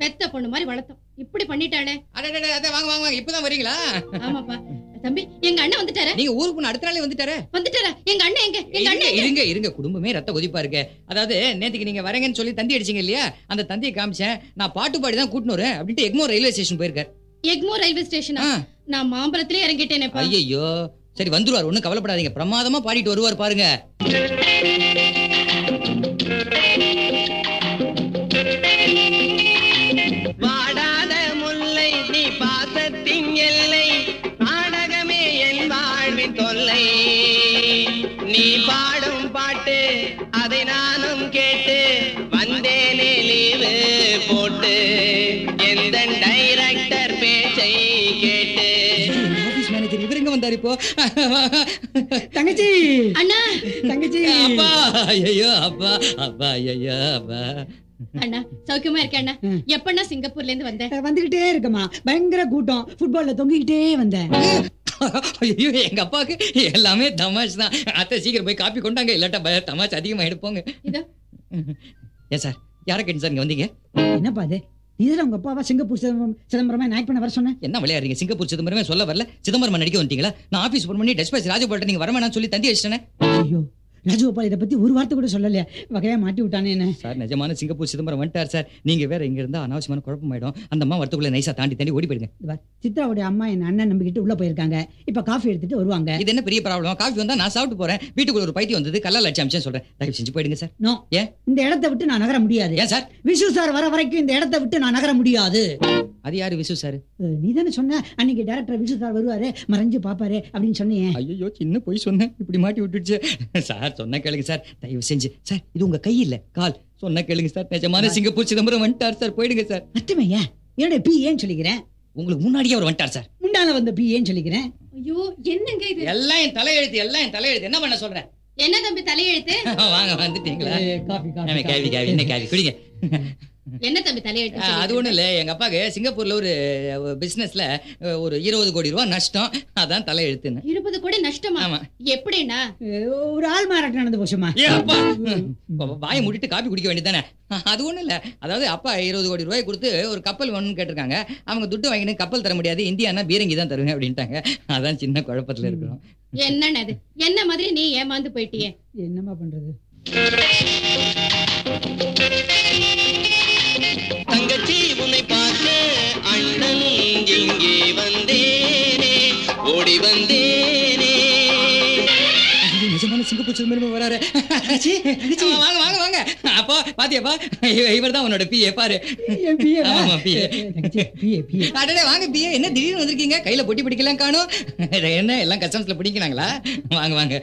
பெத்த பொண்ணு மாதிரி வளர்த்தோம். இப்படி பண்ணிட்டாளே. அடடட, அதான் வாங்க வாங்க வாங்க. இப்பதான் வரீங்களா ஆமாப்பா. தம்பி எங்க அண்ணன் வந்துட்டாரா. நீங்க ஊருக்கு போன அடுத்த நாளே வந்துட்டாரே? வந்துட்டாரா? எங்க அண்ணன் எங்க? எங்க அண்ணன்? இருங்க இருங்க. குடும்பமே ரத்த கொதிப்பா இருக்கு. அதாவது நேத்துக்கு நீங்க வரேங்கன்னு சொல்லி தந்தி அடிச்சீங்க இல்லையா? அந்த தந்தியை காமிச்சேன். நான் பாட்டு பாடி தான் கூட்டினு வரேன் அப்படின்ட்டு எக்மோர் ரயில்வே ஸ்டேஷன் போயிருக்காரு. எக்மோர் ரயில்வே ஸ்டேஷனா. நான் மாம்பழத்திலே இறங்கிட்டேனேப்பா ஐயோ சரி வந்துருவார். ஒண்ணும் கவலைப்படாதீங்க. பிரமாதமா பாடிட்டு வருவார் பாருங்க. வந்தாரு இப்போ. தங்கச்சி. அண்ணா. தங்கச்சி. அப்பா ஐயோ அப்பா அப்பா ஐயோ அப்பா. அண்ணா சௌக்கியமா இருக்க அண்ணா. எப்பண்ணா சிங்கப்பூர்ல இருந்து வந்த வந்துகிட்டே இருக்கமா பயங்கர கூட்டம். ஃபுட்பால்ல தொங்கிக்கிட்டே வந்தேன். ஐயோ எங்க அப்பாவுக்கு எல்லாமே தமாஷ் தான். அத்தை சீக்கிரம் போய் காப்பி கொண்டாங்க. இல்லாட்டா தமாஷ் அதிகமா எடுப்போங்க இதோ. ஏன் சார்? யாரை கேட்டு சார்? இங்க வந்தீங்க? என்னப்பா அது நீதான் உங்க அப்பாவா சிங்கப்பூர் சிதம்பரம் சிதம்பரமா ஆக்ட் பண்ண வர சொன்னேன் என்ன விளையாடுறீங்க? சிங்கப்பூர் சிதம்பரமே சொல்ல வரல சிதம்பரம் நடிக்க வந்துட்டீங்களா? நான் ஆபீஸ் போன் பண்ணி டெஸ்பாச் ராஜகோபால்ட்ட நீங்க வர வேணாம்னு சொல்லி தந்தி அடிச்சிட்டேனே. ஐயோ. ராஜகோபால் இதை பத்தி ஒரு வார்த்தை கூட சொல்லலையா. வகையா மாட்டி விட்டானே என்ன? சார் நிஜமான சிங்கப்பூர் சிதம்பரம் வந்துட்டார் சார். நீங்க வேற இங்க இருந்தா அனாவசியமான குழப்பமாயிடும். அந்த அம்மா வரத்துக்குள்ள நைசா தாண்டி தாண்டி ஓடி போயிடுங்க. சித்ராவுடைய அம்மா என் அண்ணன் நம்பிக்கிட்டு உள்ள போயிருக்காங்க. இப்ப காஃபி எடுத்துட்டு வருவாங்க. இது என்ன பெரிய ப்ராப்ளம் காஃபி வந்தா நான் சாப்பிட்டு போறேன். வீட்டுக்குள்ள ஒரு பைத்தியம் வந்தது. கல்லால் அடிச்சு அமிச்சேன்னு சொல்றேன். தயவு செஞ்சு போயிடுங்க சார். நோ. ஏன்? இந்த இடத்தை விட்டு நான் நகர முடியாது. ஏன் சார்? விசு சார் வர வரைக்கும் இந்த இடத்தை விட்டு நான் நகர முடியாது. அது யாரு விசு சார்? நீ தானே சொன்ன. அன்னைக்கு டேரக்டர் விசு சார் வருவாரு. மறைஞ்சு பாப்பாரு அப்படின்னு சொன்னீங்க ஐயோ சின்ன போய் சொன்னேன். இப்படி மாட்டி விட்டுடுச்சு. சார் சொன்ன கேளுங்க சார். தயவு செஞ்சு. சார் இது உங்க கை இல்ல கால். சொன்ன கேளுங்க சார். நிஜமான சிங்கப்பூர் சிதம்பரம் வந்துட்டார் சார். போயிடுங்க சார். அத்துமையா? என்னோட பி ஏன்னு சொல்லிக்கிறேன். உங்களுக்கு முன்னாடியே அவர் வந்துட்டார் சார். முன்னால வந்த பி ஏன்னு சொல்லிக்கிறேன். ஐயோ என்னங்க இது? எல்லாம் என் தலையெழுத்து எல்லாம் என் தலையெழுத்து. என்ன பண்ண சொல்றேன்? என்ன தம்பி தலையெழுத்து? வாங்க வந்துட்டீங்களா? காஃபி கேவி என்ன கேவி? குடிங்க. என்ன தம்பி தலையெழுத்து ஆ, அது ஒண்ணும் இல்ல. எங்க அப்பாக்கு சிங்கப்பூர்ல ஒரு பிசினஸ்ல ஒரு இருபது கோடி ரூபாய் நஷ்டம். அதான் தலை எழுத்துன்னு இருபது கோடி நஷ்டமா? ஆமா. எப்படின்னா? ஒரு ஆள் மாறாட்டம் நடந்து போச்சுமா ஏ அப்பா! வாயை மூடிட்டு காப்பி குடிக்க வேண்டியதானே அது ஒண்ணும் இல்ல. அதாவது அப்பா இருபது கோடி ரூபாய் கொடுத்து ஒரு கப்பல் வேணும்னு கேட்டிருக்காங்க. அவங்க துட்டு வாங்கினு கப்பல் தர முடியாது. இந்தியானா பீரங்கி தான் தருவேன் அப்படின்ட்டாங்க. அதான் சின்ன குழப்பத்துல இருக்கிறோம். என்னன்னு அது? என்ன மாதிரி நீ ஏமாந்து போயிட்டியே? என்னம்மா பண்றது? அண்ணன் இங்கே வந்தேனே ஓடி வந்தேனே. நிஜமான சிங்கப்பூர் சிறுமிருமை வராரு. வாங்க வாங்க வாங்க. அப்போ பாத்தியாப்பா இவர் தான் உன்னோட பிஏ பாரு. ஆமா பிஏ அடடே வாங்க பிஏ என்ன திடீர்னு வந்திருக்கீங்க? கையில பொட்டி பிடிக்கலாம் காணும். என்ன எல்லாம் கஸ்டம்ஸ்ல பிடிக்கிறாங்களா? வாங்க வாங்க.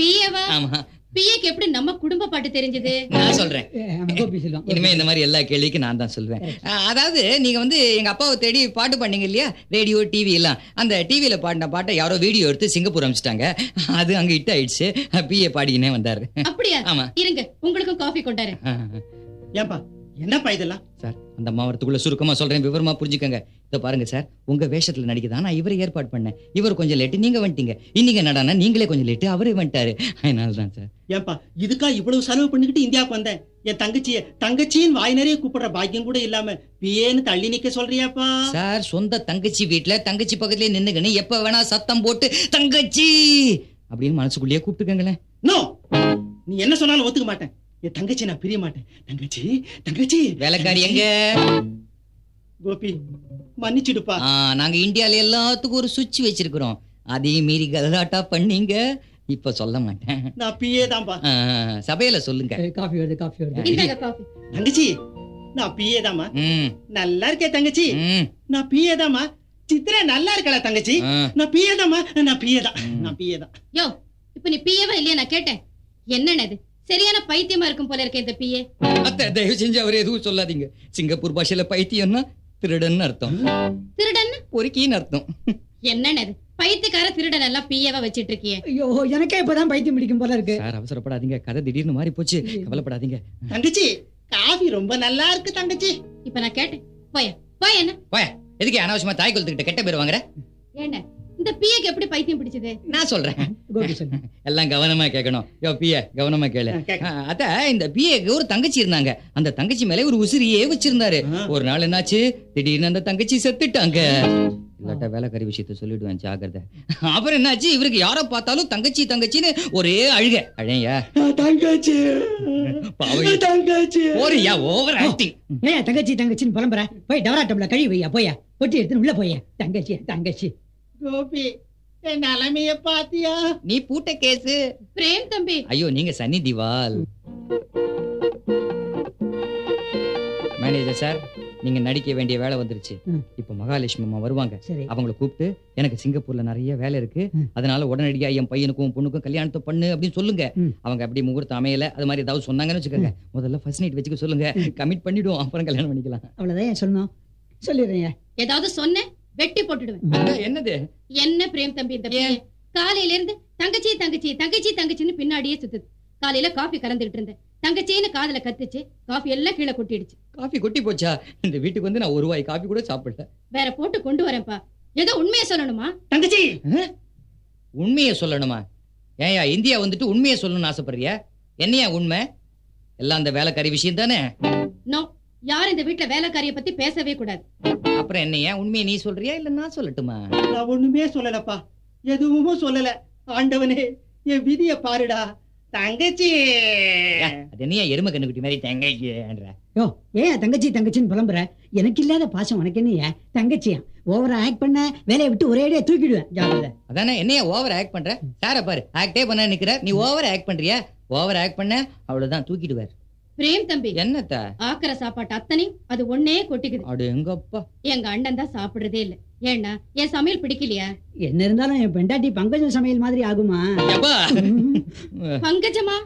பிஏவா ஆமா. பிஏக்கு எப்படி நம்ம குடும்ப பாட்டு தெரிஞ்சது? நான் சொல்றேன். இனிமே இந்த மாதிரி எல்லா கேள்விக்கும் நான் தான் சொல்வேன். அதாவது நீங்க வந்து எங்க அப்பாவை தேடி பாட்டு பாடினீங்க இல்லையா? ரேடியோ டிவி எல்லாம். அந்த டிவியில பாடின பாட்டை யாரோ வீடியோ எடுத்து சிங்கப்பூர் அனுப்பிச்சிட்டாங்க அது அங்க ஹிட் ஆயிடுச்சு. பிஏ பாடிக்கினே வந்தாரு. அப்படியா? ஆமா. இருங்க உங்களுக்கும் காஃபி கொண்டாரு. ஏன்பா? என்னப்பா இதெல்லாம்? சார் அந்த மாவட்டத்துக்குள்ள சுருக்கமா சொல்றேன் விவரமா புரிஞ்சுக்கங்க. இதோ பாருங்க சார் உங்க வேஷத்துல நடிக்கதான் நான் இவரை ஏற்பாடு பண்ணேன். இவர் கொஞ்சம் லேட்டு நீங்க வந்துட்டீங்க. இன்னைக்கு என்னடான்னா நீங்களே கொஞ்சம் லேட்டு அவரே வந்துட்டாரு. அதனால தான் சார். ஏன்பா இதுக்கா இவ்வளவு செலவு பண்ணிக்கிட்டு இந்தியாவுக்கு வந்தேன்? என் தங்கச்சிய தங்கச்சின்னு வாய் நிறைய கூப்பிடுற பாக்கியம் கூட இல்லாம பிஏன்னு தள்ளி நிக்க சொல்றியாப்பா? சார் சொந்த தங்கச்சி வீட்ல தங்கச்சி பக்கத்துலயே நின்னுக்கணும் எப்ப வேணா சத்தம் போட்டு தங்கச்சி! அப்படின்னு மனசுக்குள்ளேயே கூப்பிட்டுக்கங்களேன். நோ நீ என்ன சொன்னாலும் ஒத்துக்க மாட்டேன். என் தங்கச்சி நான் பிரிய மாட்டேன். தங்கச்சி தங்கச்சி. வேலைக்காரி எங்க? கோபி மன்னிச்சிடுப்பா. ஆ, நாங்க இந்தியால எல்லாத்துக்கும் ஒரு சுவிட்ச் வச்சிருக்கிறோம். அதையும் மீறி கலாட்டா பண்ணீங்க. இப்ப சொல்ல மாட்டேன். நான் பிஏ தான்ப்பா ஆ, சபையில சொல்லுங்க. காஃபி வருது காஃபி வருது. தங்கச்சி நான் பிஏ தாமா நல்லா இருக்கே தங்கச்சி. நான் பிஏ தாமா சித்ரா நல்லா இருக்கல தங்கச்சி. நான் பிஏ தாமா நான் பிஏ தான். நான் பிஏ தான். யோ இப்ப நீ பிஏவா இல்லையா? நான் கேட்டேன். என்னன்னு சரியான பைத்தியமா இருக்கும் போல இருக்க இந்த பிஏ. அத்தை தயவு செஞ்சு அவர் எதுவும் சொல்லாதீங்க. சிங்கப்பூர் பாஷையில பைத்தியம்னா திருடன்னு அர்த்தம். திருடன் பொறுக்கின்னு அர்த்தம். என்னன்னு அது? பைத்தியக்கார திருடன் எல்லாம் பிஏவா வச்சிட்டு இருக்கியே ஐயோ எனக்கே இப்பதான் பைத்தியம் பிடிக்கும் போல இருக்கு. சார் அவசரப்படாதீங்க. கதை திடீர்னு மாறி போச்சு. கவலைப்படாதீங்க. தங்கச்சி காஃபி ரொம்ப நல்லா இருக்கு தங்கச்சி. இப்ப நான் கேட்டேன். போய. போய் என்ன? போய. எதுக்கு அனாவசியமா தாய் குலத்துக்கிட்ட கெட்ட பேர் வாங்குற? ஏண்ட? இந்த பிஏக்கு எப்படி பைத்தியம் பிடிச்சது? நான் சொல்றேன். எல்லாம் கவனமா கேட்கணும். யோ கவனமா கேளு. அத்த இந்த பிஏக்கு ஒரு தங்கச்சி இருந்தாங்க. அந்த தங்கச்சி மேல ஒரு உசிரியே வச்சிருந்தாரு. ஒரு நாள் என்னாச்சு? திடீர்னு அந்த தங்கச்சி செத்துட்டாங்க. இல்லாட்ட வேலைக்காரி விஷயத்த சொல்லிடுவேன் ஜாக்கிரதை. அப்புறம் என்னாச்சு? இவருக்கு யாரை பார்த்தாலும் தங்கச்சி தங்கச்சின்னு ஒரே அழுக. அழையா? தங்கச்சி. தங்கச்சி. போறியா? ஓவர் ஆக்டிங் ஏன் தங்கச்சி தங்கச்சின்னு புலம்புற. போய் டவரா டம்ல கழுவி வையா போயா? பொட்டி எடுத்து உள்ள போயா. தங்கச்சி தங்கச்சி. கோபி என் நிலைமைய பாத்தியா? நீ பூட்ட கேசு. பிரேம் தம்பி. ஐயோ நீங்க சன்னி திவால். மேனேஜர் சார் நீங்க நடிக்க வேண்டிய வேலை வந்துருச்சு. இப்ப மகாலட்சுமி அம்மா வருவாங்க. அவங்கள கூப்பிட்டு எனக்கு சிங்கப்பூர்ல நிறைய வேலை இருக்கு. அதனால உடனடியா என் பையனுக்கும் பொண்ணுக்கும் கல்யாணத்தை பண்ணு அப்படின்னு சொல்லுங்க. அவங்க அப்படி முகூர்த்தம் அமையல. அது மாதிரி ஏதாவது சொன்னாங்கன்னு வச்சுக்கோங்க. முதல்ல ஃபர்ஸ்ட் நைட் வச்சுக்க சொல்லுங்க. கமிட் பண்ணிடுவோம். அப்புறம் கல்யாணம் பண்ணிக்கலாம். அவ்வளவுதான் சொல்லணும்? சொல்லிடுறேன். ஏதாவது சொன்ன வெட்டி போட்டுடுவேன். என்னது? என்ன பிரேம் தம்பி இந்த காலையில இருந்து தங்கச்சி தங்கச்சி தங்கச்சி தங்கச்சின்னு பின்னாடியே சுத்துது. காலையில காஃபி கறந்துகிட்டு இருந்தேன். தங்கச்சின்னு காதுல கத்துச்சு. காஃபி எல்லாம் கீழே கொட்டிடுச்சு. காஃபி கொட்டி போச்சா? இந்த வீட்டுக்கு வந்து நான் ஒரு வாய் காஃபி கூட சாப்பிடல. வேற போட்டு கொண்டு வரேன்ப்பா. ஏதோ உண்மையை சொல்லணுமா? தங்கச்சி! உண்மையை சொல்லணுமா? ஏன்யா இந்தியா வந்துட்டு உண்மையை சொல்லணும்னு ஆசைப்படுறியா? என்னையா உண்மை? எல்லாம் அந்த வேலைக்காரி விஷயம் தானே நோ யாரும் இந்த வீட்ல வேலைக்காரிய பத்தி பேசவே கூடாது. அப்புறம் என்னையா உண்மையை நீ சொல்றியா இல்ல நான் சொல்லட்டுமா? நான் ஒண்ணுமே சொல்லலப்பா. எதுவும் சொல்லல. ஆண்டவனே என் விதிய பாருடா. தங்கச்சி! ஏ, அது என்னையா எருமை கண்ணுக்குட்டி மாதிரி தேங்காய்ன்ற யோ ஏன் தங்கச்சி தங்கச்சின்னு புலம்புற? எனக்கு இல்லாத பாசம் உனக்கு என்னையா? தங்கச்சியா? ஓவரா ஆக்ட் பண்ண வேலையை விட்டு ஒரேடியா தூக்கிடுவேன். ஜாகிரதை அதானே என்னையா ஓவர் ஆக்ட் பண்ற? சார பாரு ஆக்டே பண்ண நிக்கிற. நீ ஓவர் ஆக்ட் பண்றியா? ஓவர் ஆக்ட் பண்ண அவ்வளவுதான் தூக்கிடுவார். பிரேம் தம்பி. என்னத்த? ஆக்கிற சாப்பாட்டு அத்தனையும் அது ஒன்னே கொட்டிக்குது. அடு எங்கப்பா. எங்க அண்ணன் தான் சாப்பிடுறதே இல்ல. ஏன்னா என் சமையல் பிடிக்கலையா? என்ன இருந்தாலும் என் பெண்டாட்டி பங்கஜம் சமையல் மாதிரி ஆகுமா? பங்கஜமா?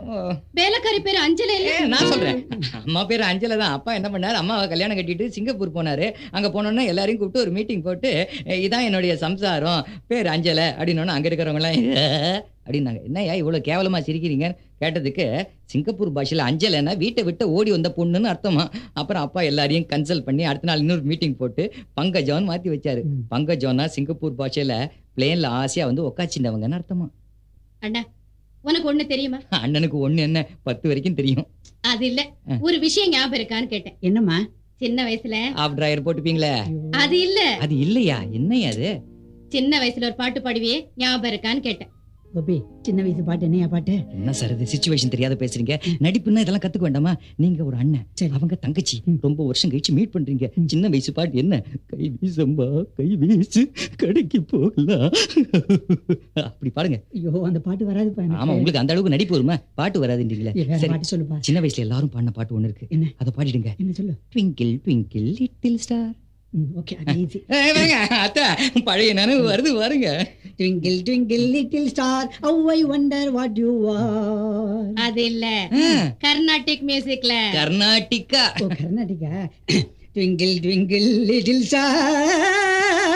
வேலைக்காரி பேரு அஞ்சல இல்ல? நான் சொல்றேன். அம்மா பேரு அஞ்சல தான். அப்பா என்ன பண்ணாரு? அம்மாவை கல்யாணம் கட்டிட்டு சிங்கப்பூர் போனாரு. அங்க போனோன்னா எல்லாரையும் கூப்பிட்டு ஒரு மீட்டிங் போட்டு "ஏ, இதான் என்னுடைய சம்சாரம். பேர் அஞ்சல. அப்படின்னு அங்க இருக்கிறவங்க எல்லாம் அப்படின்னாங்க. என்னய்யா இவ்வளவு கேவலமா சிரிக்கிறீங்கன்னு கேட்டதுக்கு சிங்கப்பூர் பாஷையில அஞ்சலைன்னா வீட்டை விட்டு ஓடி வந்த பொண்ணுன்னு அர்த்தமா? அப்புறம் அப்பா எல்லாரையும் கன்சல்ட் பண்ணி அடுத்த நாள் இன்னொரு மீட்டிங் போட்டு பங்கஜோன்னு மாத்தி வச்சாரு. பங்கஜோன்னா சிங்கப்பூர் பாஷையில பிளேன்ல ஆசையா வந்து உக்காச்சிண்டவங்கன்னு அர்த்தமா? அண்ணா உனக்கு ஒண்ணு தெரியுமா? அண்ணனுக்கு ஒண்ணு என்ன? பத்து வரைக்கும் தெரியும். அது இல்ல. ஒரு விஷயம் ஞாபகம் இருக்கான்னு கேட்டேன். என்னம்மா? சின்ன வயசுல. ஆஃப் டிராயர் போட்டுப்பீங்களே? அது இல்ல. அது இல்லையா? என்னையா அது? சின்ன வயசுல ஒரு பாட்டு பாடுவியே ஞாபகம் இருக்கான்னு கேட்டேன். கோபி சின்ன வயசு பாட்டு என்னையா பாட்டு? என்ன சார் இது? சுச்சுவேஷன் தெரியாத பேசுறீங்க. நடிப்புன்னா இதெல்லாம் கத்துக்க வேண்டாமா? நீங்க ஒரு அண்ணன் அவங்க தங்கச்சி. ரொம்ப வருஷம் கழிச்சு மீட் பண்றீங்க. சின்ன வயசு பாட்டு என்ன? கை வீசம்பா கை வீசு கடைக்கு போகலாம். அப்படி பாடுங்க. ஐயோ அந்த பாட்டு எனக்கு. ஆமா உங்களுக்கு அந்த அளவுக்கு நடிப்பு வருமா? பாட்டு வராதுன்றீங்களே. சரி. பாட்டு சொல்லுப்பா. சின்ன வயசுல எல்லாரும் பாடின பாட்டு ஒண்ணு இருக்கு. என்ன? அதை பாடிடுங்க. என்ன சொல்லு? Twinkle twinkle little star okay அத்தா பழைய நினைவு வருது பாருங்க twinkle twinkle little star how I wonder what you are அது இல்ல. கர்நாடிக் மியூசிக்ல கர்நாடிகா ஓ கர்நாடிகா ட்விங்கிள் ட்விங்கிள் லிட்டில் ஸ்டார்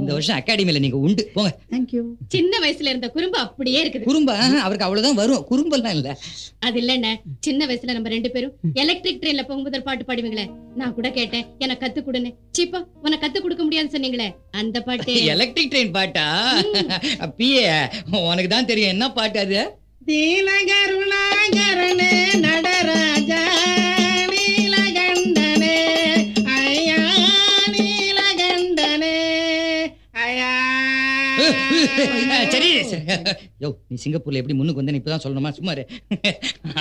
இந்த வருஷம் அகாடமில நீங்க உண்டு. போங்க. தேங்க் யூ சின்ன வயசுல இருந்த குறும்பு அப்படியே இருக்குது. குறும்பா? அவருக்கு அவ்வளவுதான் வரும். குறும்பெல்லாம் இல்ல. அது இல்லண்ணே. சின்ன வயசுல நம்ம ரெண்டு பேரும் எலக்ட்ரிக் ட்ரெயின்ல போகும்போது பாட்டு பாடுவீங்களே. நான் கூட கேட்டேன். எனக்கு கத்து கொடுன்னு. சீப்பா உனக்கு கத்து கொடுக்க முடியாதுன்னு சொன்னீங்களே. அந்த பாட்டு. எலக்ட்ரிக் ட்ரெயின் பாட்டா? பிஏ உனக்கு தான் தெரியும். என்ன பாட்டு அது? தீனகருணாகரனே நடராஜா. சரி. யோ நீ சிங்கப்பூர்ல எப்படி முன்னுக்கு வந்த இப்பதான் சொல்லணுமா? சும்மா இரு.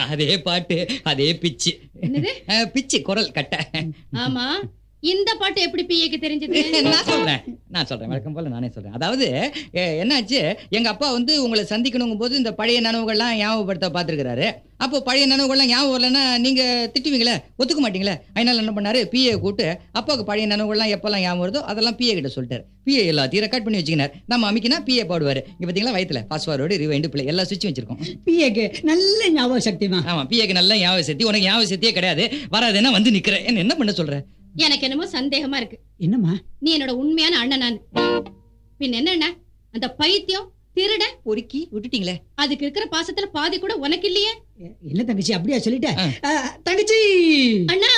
அதே பாட்டு அதே பிச்சு. பிச்சு குரல் கட்ட. ஆமா. இந்த பாட்டு எப்படி பிஏக்கு தெரிஞ்சது? நான் சொல்றேன். நான் சொல்றேன். வழக்கம் போல நானே சொல்றேன். அதாவது என்னாச்சு? எங்க அப்பா வந்து உங்களை சந்திக்கணுங்கும் போது இந்த பழைய நினைவுகள்லாம் ஞாபகப்படுத்த பார்த்திருக்கிறாரு. அப்போ பழைய நினைவுகள்லாம் ஞாபகம் வரலன்னா நீங்க திட்டுவீங்களே? ஒத்துக்க மாட்டீங்களே? அதனால என்ன பண்ணாரு? பிஏ கூப்பிட்டு அப்பாவுக்கு பழைய நினைவுகள்லாம் எப்பெல்லாம் ஞாபகம் வருதோ அதெல்லாம் பிஏ கிட்ட சொல்லிட்டாரு. பிஏ எல்லாத்தையும் ரெக்கார்ட் பண்ணி வச்சுக்கினார். நம்ம அமைக்கினா பிஏ பாடுவாரு. இங்க பாத்தீங்களா? வயித்துல. பாஸ்வார்டு ரிவைண்டு பிள்ளை எல்லா சுவிட்சும் வச்சிருக்கோம். பிஏக்கு நல்ல ஞாபக சக்திமா ஆமா. பிஏக்கு நல்ல ஞாபக சக்தி. உனக்கு ஞாபக சக்தியே கிடையாது. வராதுன்னா வந்து நிக்கிறேன். என்ன என்ன பண்ண சொல்ற? எனக்கு என்னமோ சந்தேகமா இருக்கு. என்னம்மா? நீ என்னோட உண்மையான அண்ணன் நான். பின் என்னண்ணா அந்த பைத்தியம் திருட பொறுக்கி விட்டுட்டீங்களே. அதுக்கு இருக்கிற பாசத்துல பாதி கூட உனக்கு இல்லையே. என்ன தங்கச்சி அப்படியா சொல்லிட்டேன் அஹ், தங்கச்சி! அண்ணா!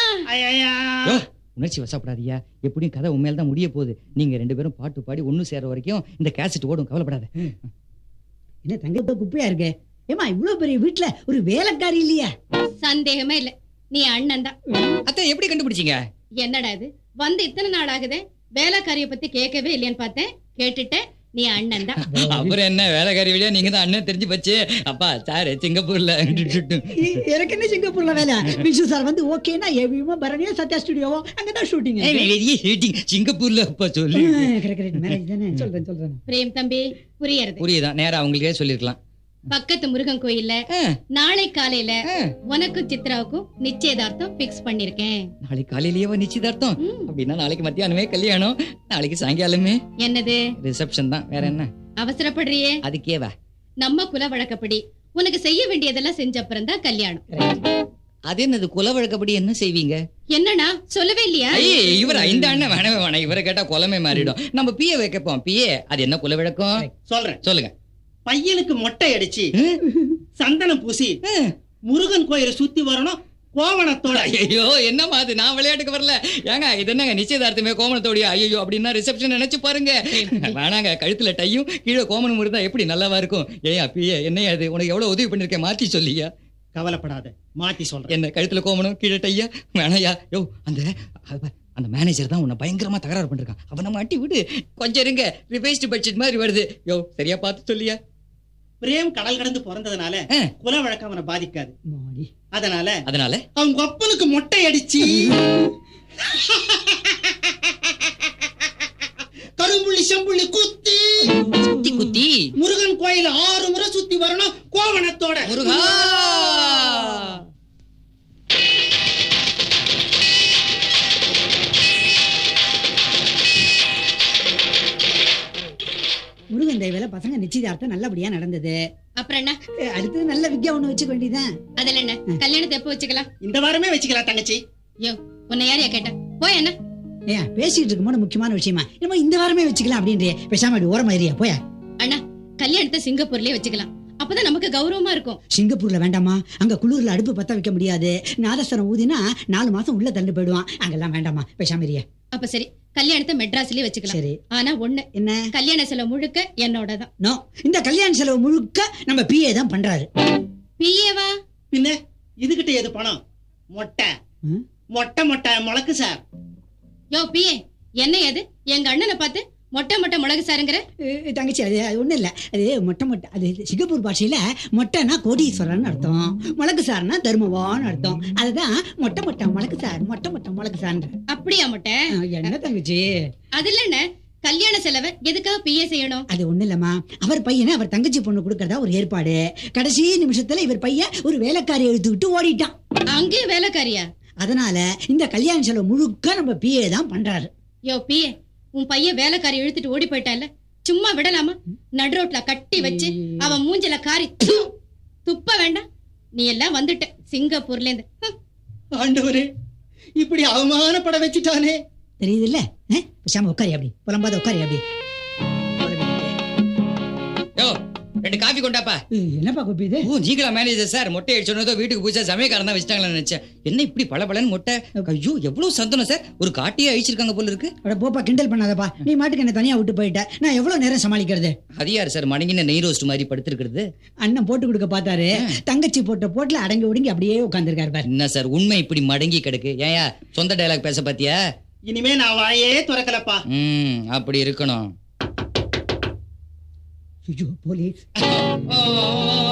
உணர்ச்சி வசப்படாதீயா எப்படியும் கதை உண்மையில தான் முடிய போகுது. நீங்க ரெண்டு பேரும் பாட்டு பாடி ஒண்ணு சேர வரைக்கும் இந்த கேசட் ஓடும் கவலைப்படாத. என்ன தங்க இப்ப குப்பையா இருக்கு? ஏமா இவ்வளவு பெரிய வீட்டுல ஒரு வேலைக்காரி இல்லையா? சந்தேகமே இல்ல. நீ அண்ணன் தான். அத்தை எப்படி கண்டுபிடிச்சீங்க? என்னடா இது? வந்து இத்தனை நாள் ஆகுதே? வேலைக்காரிய பத்தி கேட்கவே இல்லையான்னு பார்த்தேன். கேட்டுட்டேன். நீ அண்ணன் தான். அப்புறம் என்ன? வேலைக்காரி வழியா நீங்க தான் அண்ணன் தெரிஞ்சு போச்சு. அப்பா சாரு சிங்கப்பூர்ல. எனக்கு என்ன சிங்கப்பூர்ல வேலை? விஷ்ணு சார் வந்து ஓகேனா எவியுமோ பரணியோ சத்யா ஸ்டுடியோவோ அங்கதான் ஷூட்டிங் shooting. சிங்கப்பூர்ல அப்பா சொல்லி. கரெக்ட் கரெக்ட் மேரேஜ் தானே சொல்றேன் சொல்றேன். பிரேம் தம்பி புரியறது. புரியுதான் நேரா அவங்களுக்கே சொல்லிருக்கலாம். பக்கத்து முருகன் கோயில்ல நாளை காலையில உனக்கும் சித்ராவுக்கும் நிச்சயதார்த்தம் பிக்ஸ் பண்ணிருக்கேன். நாளைக்கு காலையிலேயே நிச்சயதார்த்தம்? அப்படின்னா நாளைக்கு மத்தியானமே கல்யாணம் நாளைக்கு சாயங்காலமே. என்னது? ரிசப்ஷன் தான். வேற என்ன? அவசரப்படுறியே. அதுக்கே வா நம்ம குல வழக்கப்படி உனக்கு செய்ய வேண்டியதெல்லாம் செஞ்ச அப்புறம் தான் கல்யாணம் அது என்னது? குல வழக்கப்படி என்ன செய்வீங்க? என்னண்ணா? சொல்லவே இல்லையா? ஐயே இவர் ஐந்து அண்ணன் வேணவே வேணாம் இவரை கேட்டா குலமே மாறிடும். நம்ம பிஏ வைக்கப்போம். பிஏ அது என்ன குல விளக்கம் சொல்றேன். சொல்லுங்க. பையனுக்கு மொட்டை அடிச்சு சந்தனம் பூசி முருகன் கோயிலை சுத்தி வரணும் கோவணத்தோட. ஐயோ என்னம்மா அது? நான் விளையாட்டுக்கு வரல. ஏங்க இது என்னங்க நிச்சயதார்த்தமே கோமணத்தோடியா ஐயோ அப்படின்னா ரிசப்ஷன் நினைச்சு பாருங்க. வேணாங்க கழுத்துல டையும் கீழே கோமணம் இருந்தா எப்படி நல்லாவா இருக்கும்? ஏன் பிஏ என்னையா அது உனக்கு எவ்வளவு உதவி பண்ணிருக்கேன்? மாத்தி சொல்லியா? கவலைப்படாத மாத்தி சொல்றேன். என்ன கழுத்துல கோமணம் கீழே டையா? வேணாயா யோ அந்த அந்த மேனேஜர் தான் உன்னை பயங்கரமா தகராறு பண்ணிருக்கான். அவனை மாட்டி விடு. கொஞ்சம் இருங்க ரிவைஸ்டு பட்ஜெட் மாதிரி வருது. யோ சரியா பார்த்து சொல்லியா? பிரேம் கடல் கடந்து பிறந்ததுனால குல வழக்கம் அவனை பாதிக்காது. அதனால அதனால? அவங்க அப்பனுக்கு மொட்டை அடிச்சு கரும்புள்ளி செம்புள்ளி குத்தி குத்தி குத்தி. முருகன் கோயில ஆறு முறை சுத்தி வரணும் கோவணத்தோட. முருகா. நிச்சயதார்த்தம் நல்லபடியா நடந்தது. அப்புறம் என்ன? அஹ், அடுத்தது நல்ல வித்யா ஒண்ணு வச்சுக்க வேண்டியதான் அதுல என்ன? கல்யாணத்தை எப்போ வச்சுக்கலாம்? இந்த வாரமே வச்சுக்கலாம் தங்கச்சி. யோ உன்னை யாரையா கேட்டா? போய் என்ன? ஏன் பேசிட்டு இருக்கும்போது முக்கியமான விஷயமா? என்னமோ இந்த வாரமே வச்சுக்கலாம் அப்படின்றே. பேசாம அப்படி ஓரமா ஏரியா போய? அண்ணா கல்யாணத்தை சிங்கப்பூர்லயே வச்சுக்கலாம். அப்பதான் நமக்கு கௌரவமா இருக்கும். சிங்கப்பூர்ல வேண்டாமா? அங்க குளிர்ல அடுப்பு பத்த வைக்க முடியாது. நாதஸ்வரம் ஊதினா நாலு மாசம் உள்ள தள்ளி போயிடுவான். அங்கெல்லாம் வேண்டாமா? பேசாம அப்ப சரி கல்யாணத்தை மெட்ராஸ்லயே வச்சுக்கலாம். சரி. ஆனா ஒண்ணு என்ன? கல்யாண செலவு முழுக்க என்னோட தான். நோ இந்த கல்யாண செலவு முழுக்க நம்ம பிஏ தான் பண்றாரு. பிஏவா பின்ன இதுகிட்ட எது பணம்? மொட்டை. ம்? மொட்டை மொட்டை முளக்கு சார். யோ பிஏ என்ன அது எங்க அண்ணனை பார்த்து மொட்டை மொட்டை மிளகு சாருங்கிற? தங்கச்சி அது அது ஒண்ணும் இல்ல. அது மொட்டை மொட்டை அது சிங்கப்பூர் பாஷையில மொட்டைனா கோடீஸ்வரன் அர்த்தம். முளக்கு சார்னா தர்மவான்னு அர்த்தம். அதுதான் மொட்டை மொட்டை முளக்கு சார் மொட்டை மொட்டை முளக்கு சார்ன்ற. அப்படியா மொட்டை? என்ன தங்கச்சி? அது இல்லண்ணே கல்யாண செலவை எதுக்காக பிஏ செய்யணும்? அது ஒண்ணு இல்லம்மா. அவர் பையனை அவர் தங்கச்சி பொண்ணு கொடுக்கறதா ஒரு ஏற்பாடு. கடைசி நிமிஷத்துல இவர் பையன் ஒரு வேலைக்காரி எழுத்துக்கிட்டு ஓடிட்டான். அங்கே வேலைக்காரியா? அதனால இந்த கல்யாண செலவு முழுக்க நம்ம பிஏ தான் பண்றாரு. யோ பிஏ உன் பையன் வேலைக்காரி இழுத்துட்டு ஓடி போயிட்டான்ல? சும்மா விடலாமா? நடு ரோட்ல கட்டி வச்சு அவன் மூஞ்சில காரி து, துப்ப வேண்டாம். நீ எல்லாம் வந்துட்ட சிங்கப்பூர்ல இருந்து. ஆண்டவரே இப்படி அவமானப்பட வச்சுட்டானே. தெரியுது இல்ல பேசாம உட்காரி அப்படி. புலம்பாத உட்காரி அப்படி. ரெண்டு காஃபி கொண்டாப்பா. என்னப்பா கோப்பி இது? ஓ நீங்களா மேனேஜர் சார்? மொட்டை அடிச்சோன்னதோ வீட்டுக்கு பூச்சா சமயக்காரன் தான் வச்சிட்டாங்களா நினைச்சேன். என்ன இப்படி பல மொட்டை? ஐயோ எவ்வளவு சந்தனம் சார். ஒரு காட்டியே அழிச்சிருக்காங்க போல இருக்கு. அட போப்பா கிண்டல் பண்ணாதப்பா. நீ மாட்டுக்கு என்ன தனியா விட்டு போயிட்ட. நான் எவ்வளவு நேரம் சமாளிக்கிறது? அது யார் சார்? மணங்கின நெய் ரோஸ்ட் மாதிரி படுத்திருக்கிறது. அண்ணன் போட்டு கொடுக்க பார்த்தாரு. தங்கச்சி போட்ட போட்டுல அடங்கி ஒடுங்கி அப்படியே உட்காந்துருக்காரு பாரு. என்ன சார்? உண்மை இப்படி மடங்கி கிடக்கு. ஏயா சொந்த டயலாக் பேச பாத்தியா? இனிமே நான் வாயே திறக்கலப்பா. ம் அப்படி இருக்கணும். ஐயோ போலீஸ்.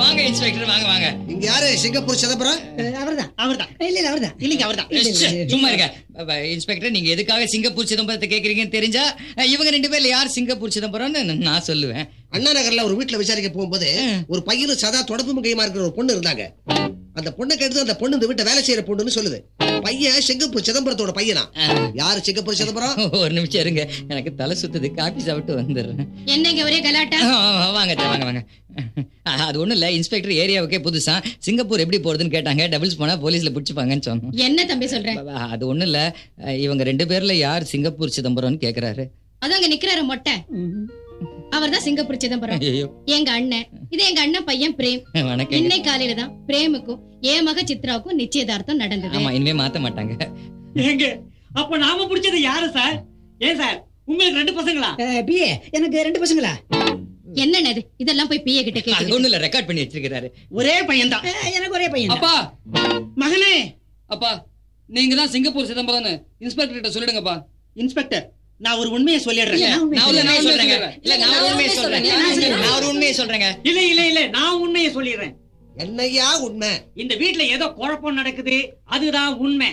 வாங்க இன்ஸ்பெக்டர் வாங்க வாங்க. இங்க யாரு? சிங்கப்பூர் சிதம்பரம்? அவர்தான் அவர்தான். இல்ல இல்ல அவர்தான். இல்லைங்க அவர்தான். சும்மா இருக்க இன்ஸ்பெக்டர் நீங்க எதுக்காக சிங்கப்பூர் சிதம்பரத்தை கேக்குறீங்கன்னு தெரிஞ்சா இவங்க ரெண்டு பேர்ல யார் சிங்கப்பூர் சிதம்பரம்னு நான் சொல்லுவேன். அண்ணா நகர்ல ஒரு வீட்டுல விசாரிக்க போகும்போது ஒரு பையனும் சதா தொடர்பு கையுமா இருக்கிற ஒரு பொண்ணு இருந்தாங்க. அந்த பொண்ணை கேட்டு அந்த பொண்ணு இந்த வீட்டை வேலை செய்யற பொண்ணுன்னு சொல்லுது. பையன் சிங்கப்பூர் சிதம்பரத்தோட பையனா? யாரு சிங்கப்பூர் சிதம்பரம்? ஒரு நிமிஷம் இருங்க. எனக்கு தலை சுத்துது. காபி சாப்பிட்டு வந்துடுறேன். என்னங்க ஒரே கலாட்டா? வாங்க வாங்க வாங்க. அது ஒண்ணும் இல்ல. இன்ஸ்பெக்டர் ஏரியாவுக்கே புதுசா சிங்கப்பூர் எப்படி போறதுன்னு கேட்டாங்க. டபுள்ஸ் போனா போலீஸ்ல பிடிச்சுப்பாங்கன்னு சொன்னோம். என்ன தம்பி சொல்ற? அது ஒண்ணும் இல்ல. இவங்க ரெண்டு பேர்ல யார் சிங்கப்பூர் சிதம்பரம்னு கேக்குறாரு. அதான் அங்க நிக்கிறாரு மொட்டை. அவர்தான் சிங்கப்பூர் சிதம்பரம். எங்க அண்ணன். இது எங்க அண்ணன் பையன் பிரேம். வணக்கம். இன்னைக்கு காலையில தான் பிரேமுக்கும் என் மக சித்ராவுக்கும் நிச்சயதார்த்தம் நடந்தது. ஆமா இனிமே மாத்த மாட்டாங்க. ஏங்க அப்ப நாம பிடிச்சது யாரு சார்? ஏன் சார்? உங்களுக்கு ரெண்டு பசங்களா? பிஏ. எனக்கு ரெண்டு பசங்களா? என்னன்னு இது இதெல்லாம் போய் பிஏ கிட்ட அது கேட்டு ஒண்ணும் இல்ல ரெக்கார்ட் பண்ணி வச்சிருக்காரு ஒரே பையன்தான் அஹ், எனக்கு ஒரே பையன் தான். அப்பா மகனே. அப்பா நீங்க தான் சிங்கப்பூர் சிதம்பரம்னு இன்ஸ்பெக்டர் கிட்ட சொல்லிடுங்கப்பா. இன்ஸ்பெக்டர் நான் ஒரு உண்மையை சொல்லிடுறேன். நான் உண்மையை. சொல்றேங்க இல்ல நான் உண்மையை சொல்றேன். நான் ஒரு உண்மையை சொல்றேங்க. இல்ல இல்ல இல்ல நான் உண்மையை சொல்லிடுறேன். என்னையா உண்மை? இந்த வீட்ல ஏதோ குழப்பம் நடக்குது அதுதான் உண்மை.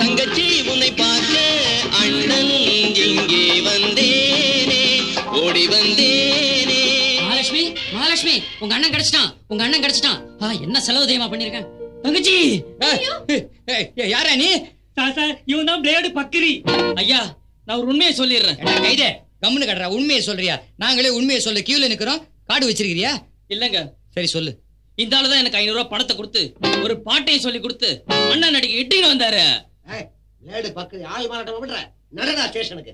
தங்கச்சி உன்னை பார்க்க அண்ணன் இங்கே வந்தேனே ஓடி வந்தேனே. மகாலட்சுமி மகாலட்சுமி உங்க அண்ணன் கிடைச்சிட்டான். உங்க அண்ணன் கிடைச்சிட்டான். என்ன செலவு தெரியுமா பண்ணிருக்கேன் தங்கச்சி! யாரா நீ? சார் இவன் தான் பிளேடு பக்கிரி. ஐயா நான் ஒரு உண்மையை சொல்லிடுறேன். கைதே கம்முனு கட்டுறா உண்மையை சொல்றியா? நாங்களே உண்மையை சொல்ல கியூல நிக்கிறோம் கார்டு வச்சிருக்கிறியா? இல்லங்க. சரி சொல்லு. இந்த ஆளு தான் எனக்கு ஐநூறு ரூபாய் பணத்தை கொடுத்து ஒரு பாட்டையும் சொல்லி கொடுத்து அண்ணன் நடிக்க இட்டின்னு வந்தாரு. ஆள் மாறாட்டம் நடடா ஸ்டேஷனுக்கு.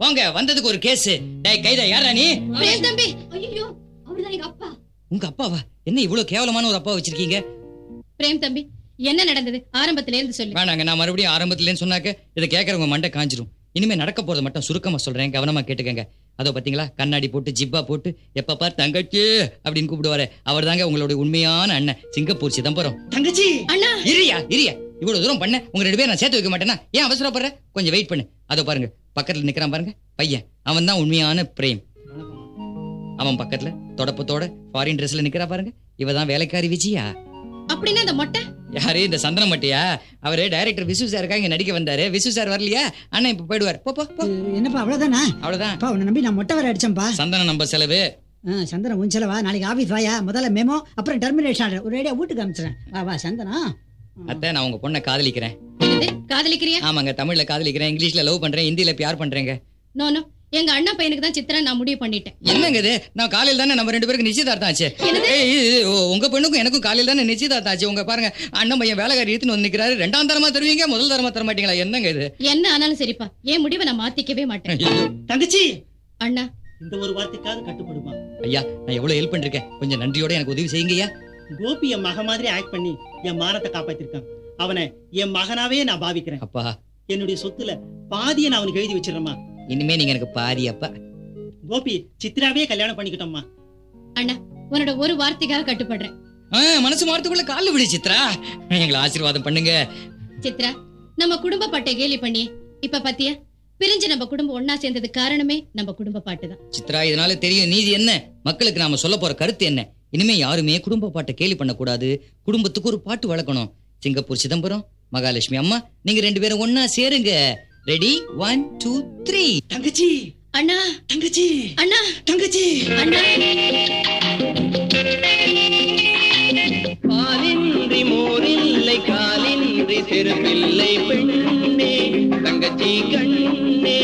போங்க வந்ததுக்கு ஒரு கேஸ். டேய் கைதா யாரா நீ? பிரேம் தம்பி ஐயோ அவர்தான் எங்க அப்பா. உங்க அப்பாவா? என்ன இவ்வளவு கேவலமான ஒரு அப்பா வச்சிருக்கீங்க? பிரேம் தம்பி என்ன நடந்தது? ஆரம்பத்துல இருந்து சொல்லு. வேணாங்க நான் மறுபடியும் ஆரம்பத்துலன்னு சொன்னாக்க இதை கேட்கறவங்க மண்டை காஞ்சிரும். இனிமே நடக்க போறத மட்டும் சுருக்கமா சொல்றேன் கவனமா கேட்டுக்கங்க. அதோ பாத்தீங்களா? கண்ணாடி போட்டு ஜிப்பா போட்டு எப்ப பார் தங்கச்சி அப்படின்னு கூப்பிடுவாரு. அவர் தாங்க உங்களுடைய உண்மையான அண்ணன். சிங்கப்பூர் சிதம்பரம். தங்கச்சி! அண்ணா! இரியா இரியா. இவ்வளவு தூரம் பண்ண உங்க ரெண்டு பேரும் நான் சேர்த்து வைக்க மாட்டேனா ஏன் அவசரப்படுற? கொஞ்சம் வெயிட் பண்ணு. அதோ பாருங்க பக்கத்துல நிக்கிறான் பாருங்க பையன். அவன் தான் உண்மையான பிரேம். அவன் பக்கத்துல தொடப்பத்தோட ஃபாரின் ட்ரெஸ்ல நிக்கிறா பாருங்க. இவ தான் வேலைக்காரி விஜயா. அப்படின்னா அந்த மொட்டை? யாரு இந்த சந்தனம் மட்டியா? அவரு டைரக்டர் விசு சாருக்காக இங்க நடிக்க வந்தாரு. விசு சார் வரலையா? அண்ணன் இப்ப போயிடுவார். போ போ போ. என்னப்பா அவ்வளவுதானா? அவ்வளவுதான். உன்னை நம்பி நான் மொட்டை வர அடிச்சேன்ப்பா. சந்தனம் நம்ம செலவு. ஆ, சந்தனம் உன் செலவா? நாளைக்கு ஆபீஸ் வாயா? முதல்ல மெமோ அப்புறம் டெர்மினேஷன் ஆர்டர் ஒரு ஐடியா வீட்டுக்கு அனுப்பிச்சிடுறேன். வா வா சந்தனம் அத்தை நான் உங்க பொண்ணை காதலிக்கிறேன். காதலிக்கிறியா? ஆமாங்க தமிழ்ல காதலிக்கிறேன் இங்கிலீஷ்ல லவ் பண்றேன் ஹிந்தில பியார் பண்றேங்க. நோ நோ எங்க அண்ணா பையனுக்கு தான் சித்ரா நான் முடிவு பண்ணிட்டேன். என்னங்க இது? நான் காலையில தானே நம்ம ரெண்டு பேருக்கு நிச்சயதார்த்தம் ஆச்சு. உங்க பெண்ணுக்கும் எனக்கும் காலையில தானே நிச்சயதார்த்தம் ஆச்சு. உங்க பாருங்க அண்ணன் பையன் வேலைக்காரி இழுத்துன்னு வந்து நிக்கிறாரு. ரெண்டாம் தரமா தருவீங்க முதல் தரமா தர மாட்டீங்களா? என்னங்க இது? என்ன ஆனாலும் சரிப்பா. என் முடிவை நான் மாத்திக்கவே மாட்டேன். தங்கச்சி! அண்ணா. இந்த ஒரு வார்த்தைக்காவது கட்டுப்படுமா? ஐயா நான் எவ்வளவு ஹெல்ப் பண்ணிருக்கேன். கொஞ்சம் நன்றியோட எனக்கு உதவி செய்யுங்கய்யா. கோபி என் மக மாதிரி ஆக்ட் பண்ணி என் மானத்தை காப்பாத்திருக்கான். அவனை என் மகனாவே நான் பாவிக்கிறேன். அப்பா. என்னுடைய சொத்துல பாதியை நான் அவனுக்கு எழுதி வச்சிடறேம்மா. இனிமே நீங்க எனக்கு பாதி அப்பா. கோபி சித்ராவே கல்யாணம் பண்ணிக்கிட்டோம்மா. அண்ணா உன்னோட ஒரு வார்த்தைக்காக கட்டுப்படுறேன். மனசு மாறத்துக்குள்ள கால் விடு சித்ரா. எங்களை ஆசீர்வாதம் பண்ணுங்க. சித்ரா நம்ம குடும்ப பாட்டை கேலி பண்ணி இப்ப பாத்தியா? பிரிஞ்சு நம்ம குடும்பம் ஒன்னா சேர்ந்தது காரணமே நம்ம குடும்ப பாட்டு தான் சித்ரா இதனால தெரியும் நீதி என்ன? மக்களுக்கு நாம சொல்ல போற கருத்து என்ன? இனிமே யாருமே குடும்ப பாட்டை கேலி பண்ணக்கூடாது. குடும்பத்துக்கு ஒரு பாட்டு வளர்க்கணும். சிங்கப்பூர் சிதம்பரம் மகாலட்சுமி அம்மா நீங்க ரெண்டு பேரும் ஒன்னா சேருங்க. ரெடி ஒன் டூ த்ரீ தங்கச்சி! அண்ணா! தங்கச்சி! அண்ணா! தங்கச்சி! அண்ணா! பாலின்றி மோரில்லை காலின்றி செருப்பில்லை பெண்ணே. தங்கச்சி கண்ணே.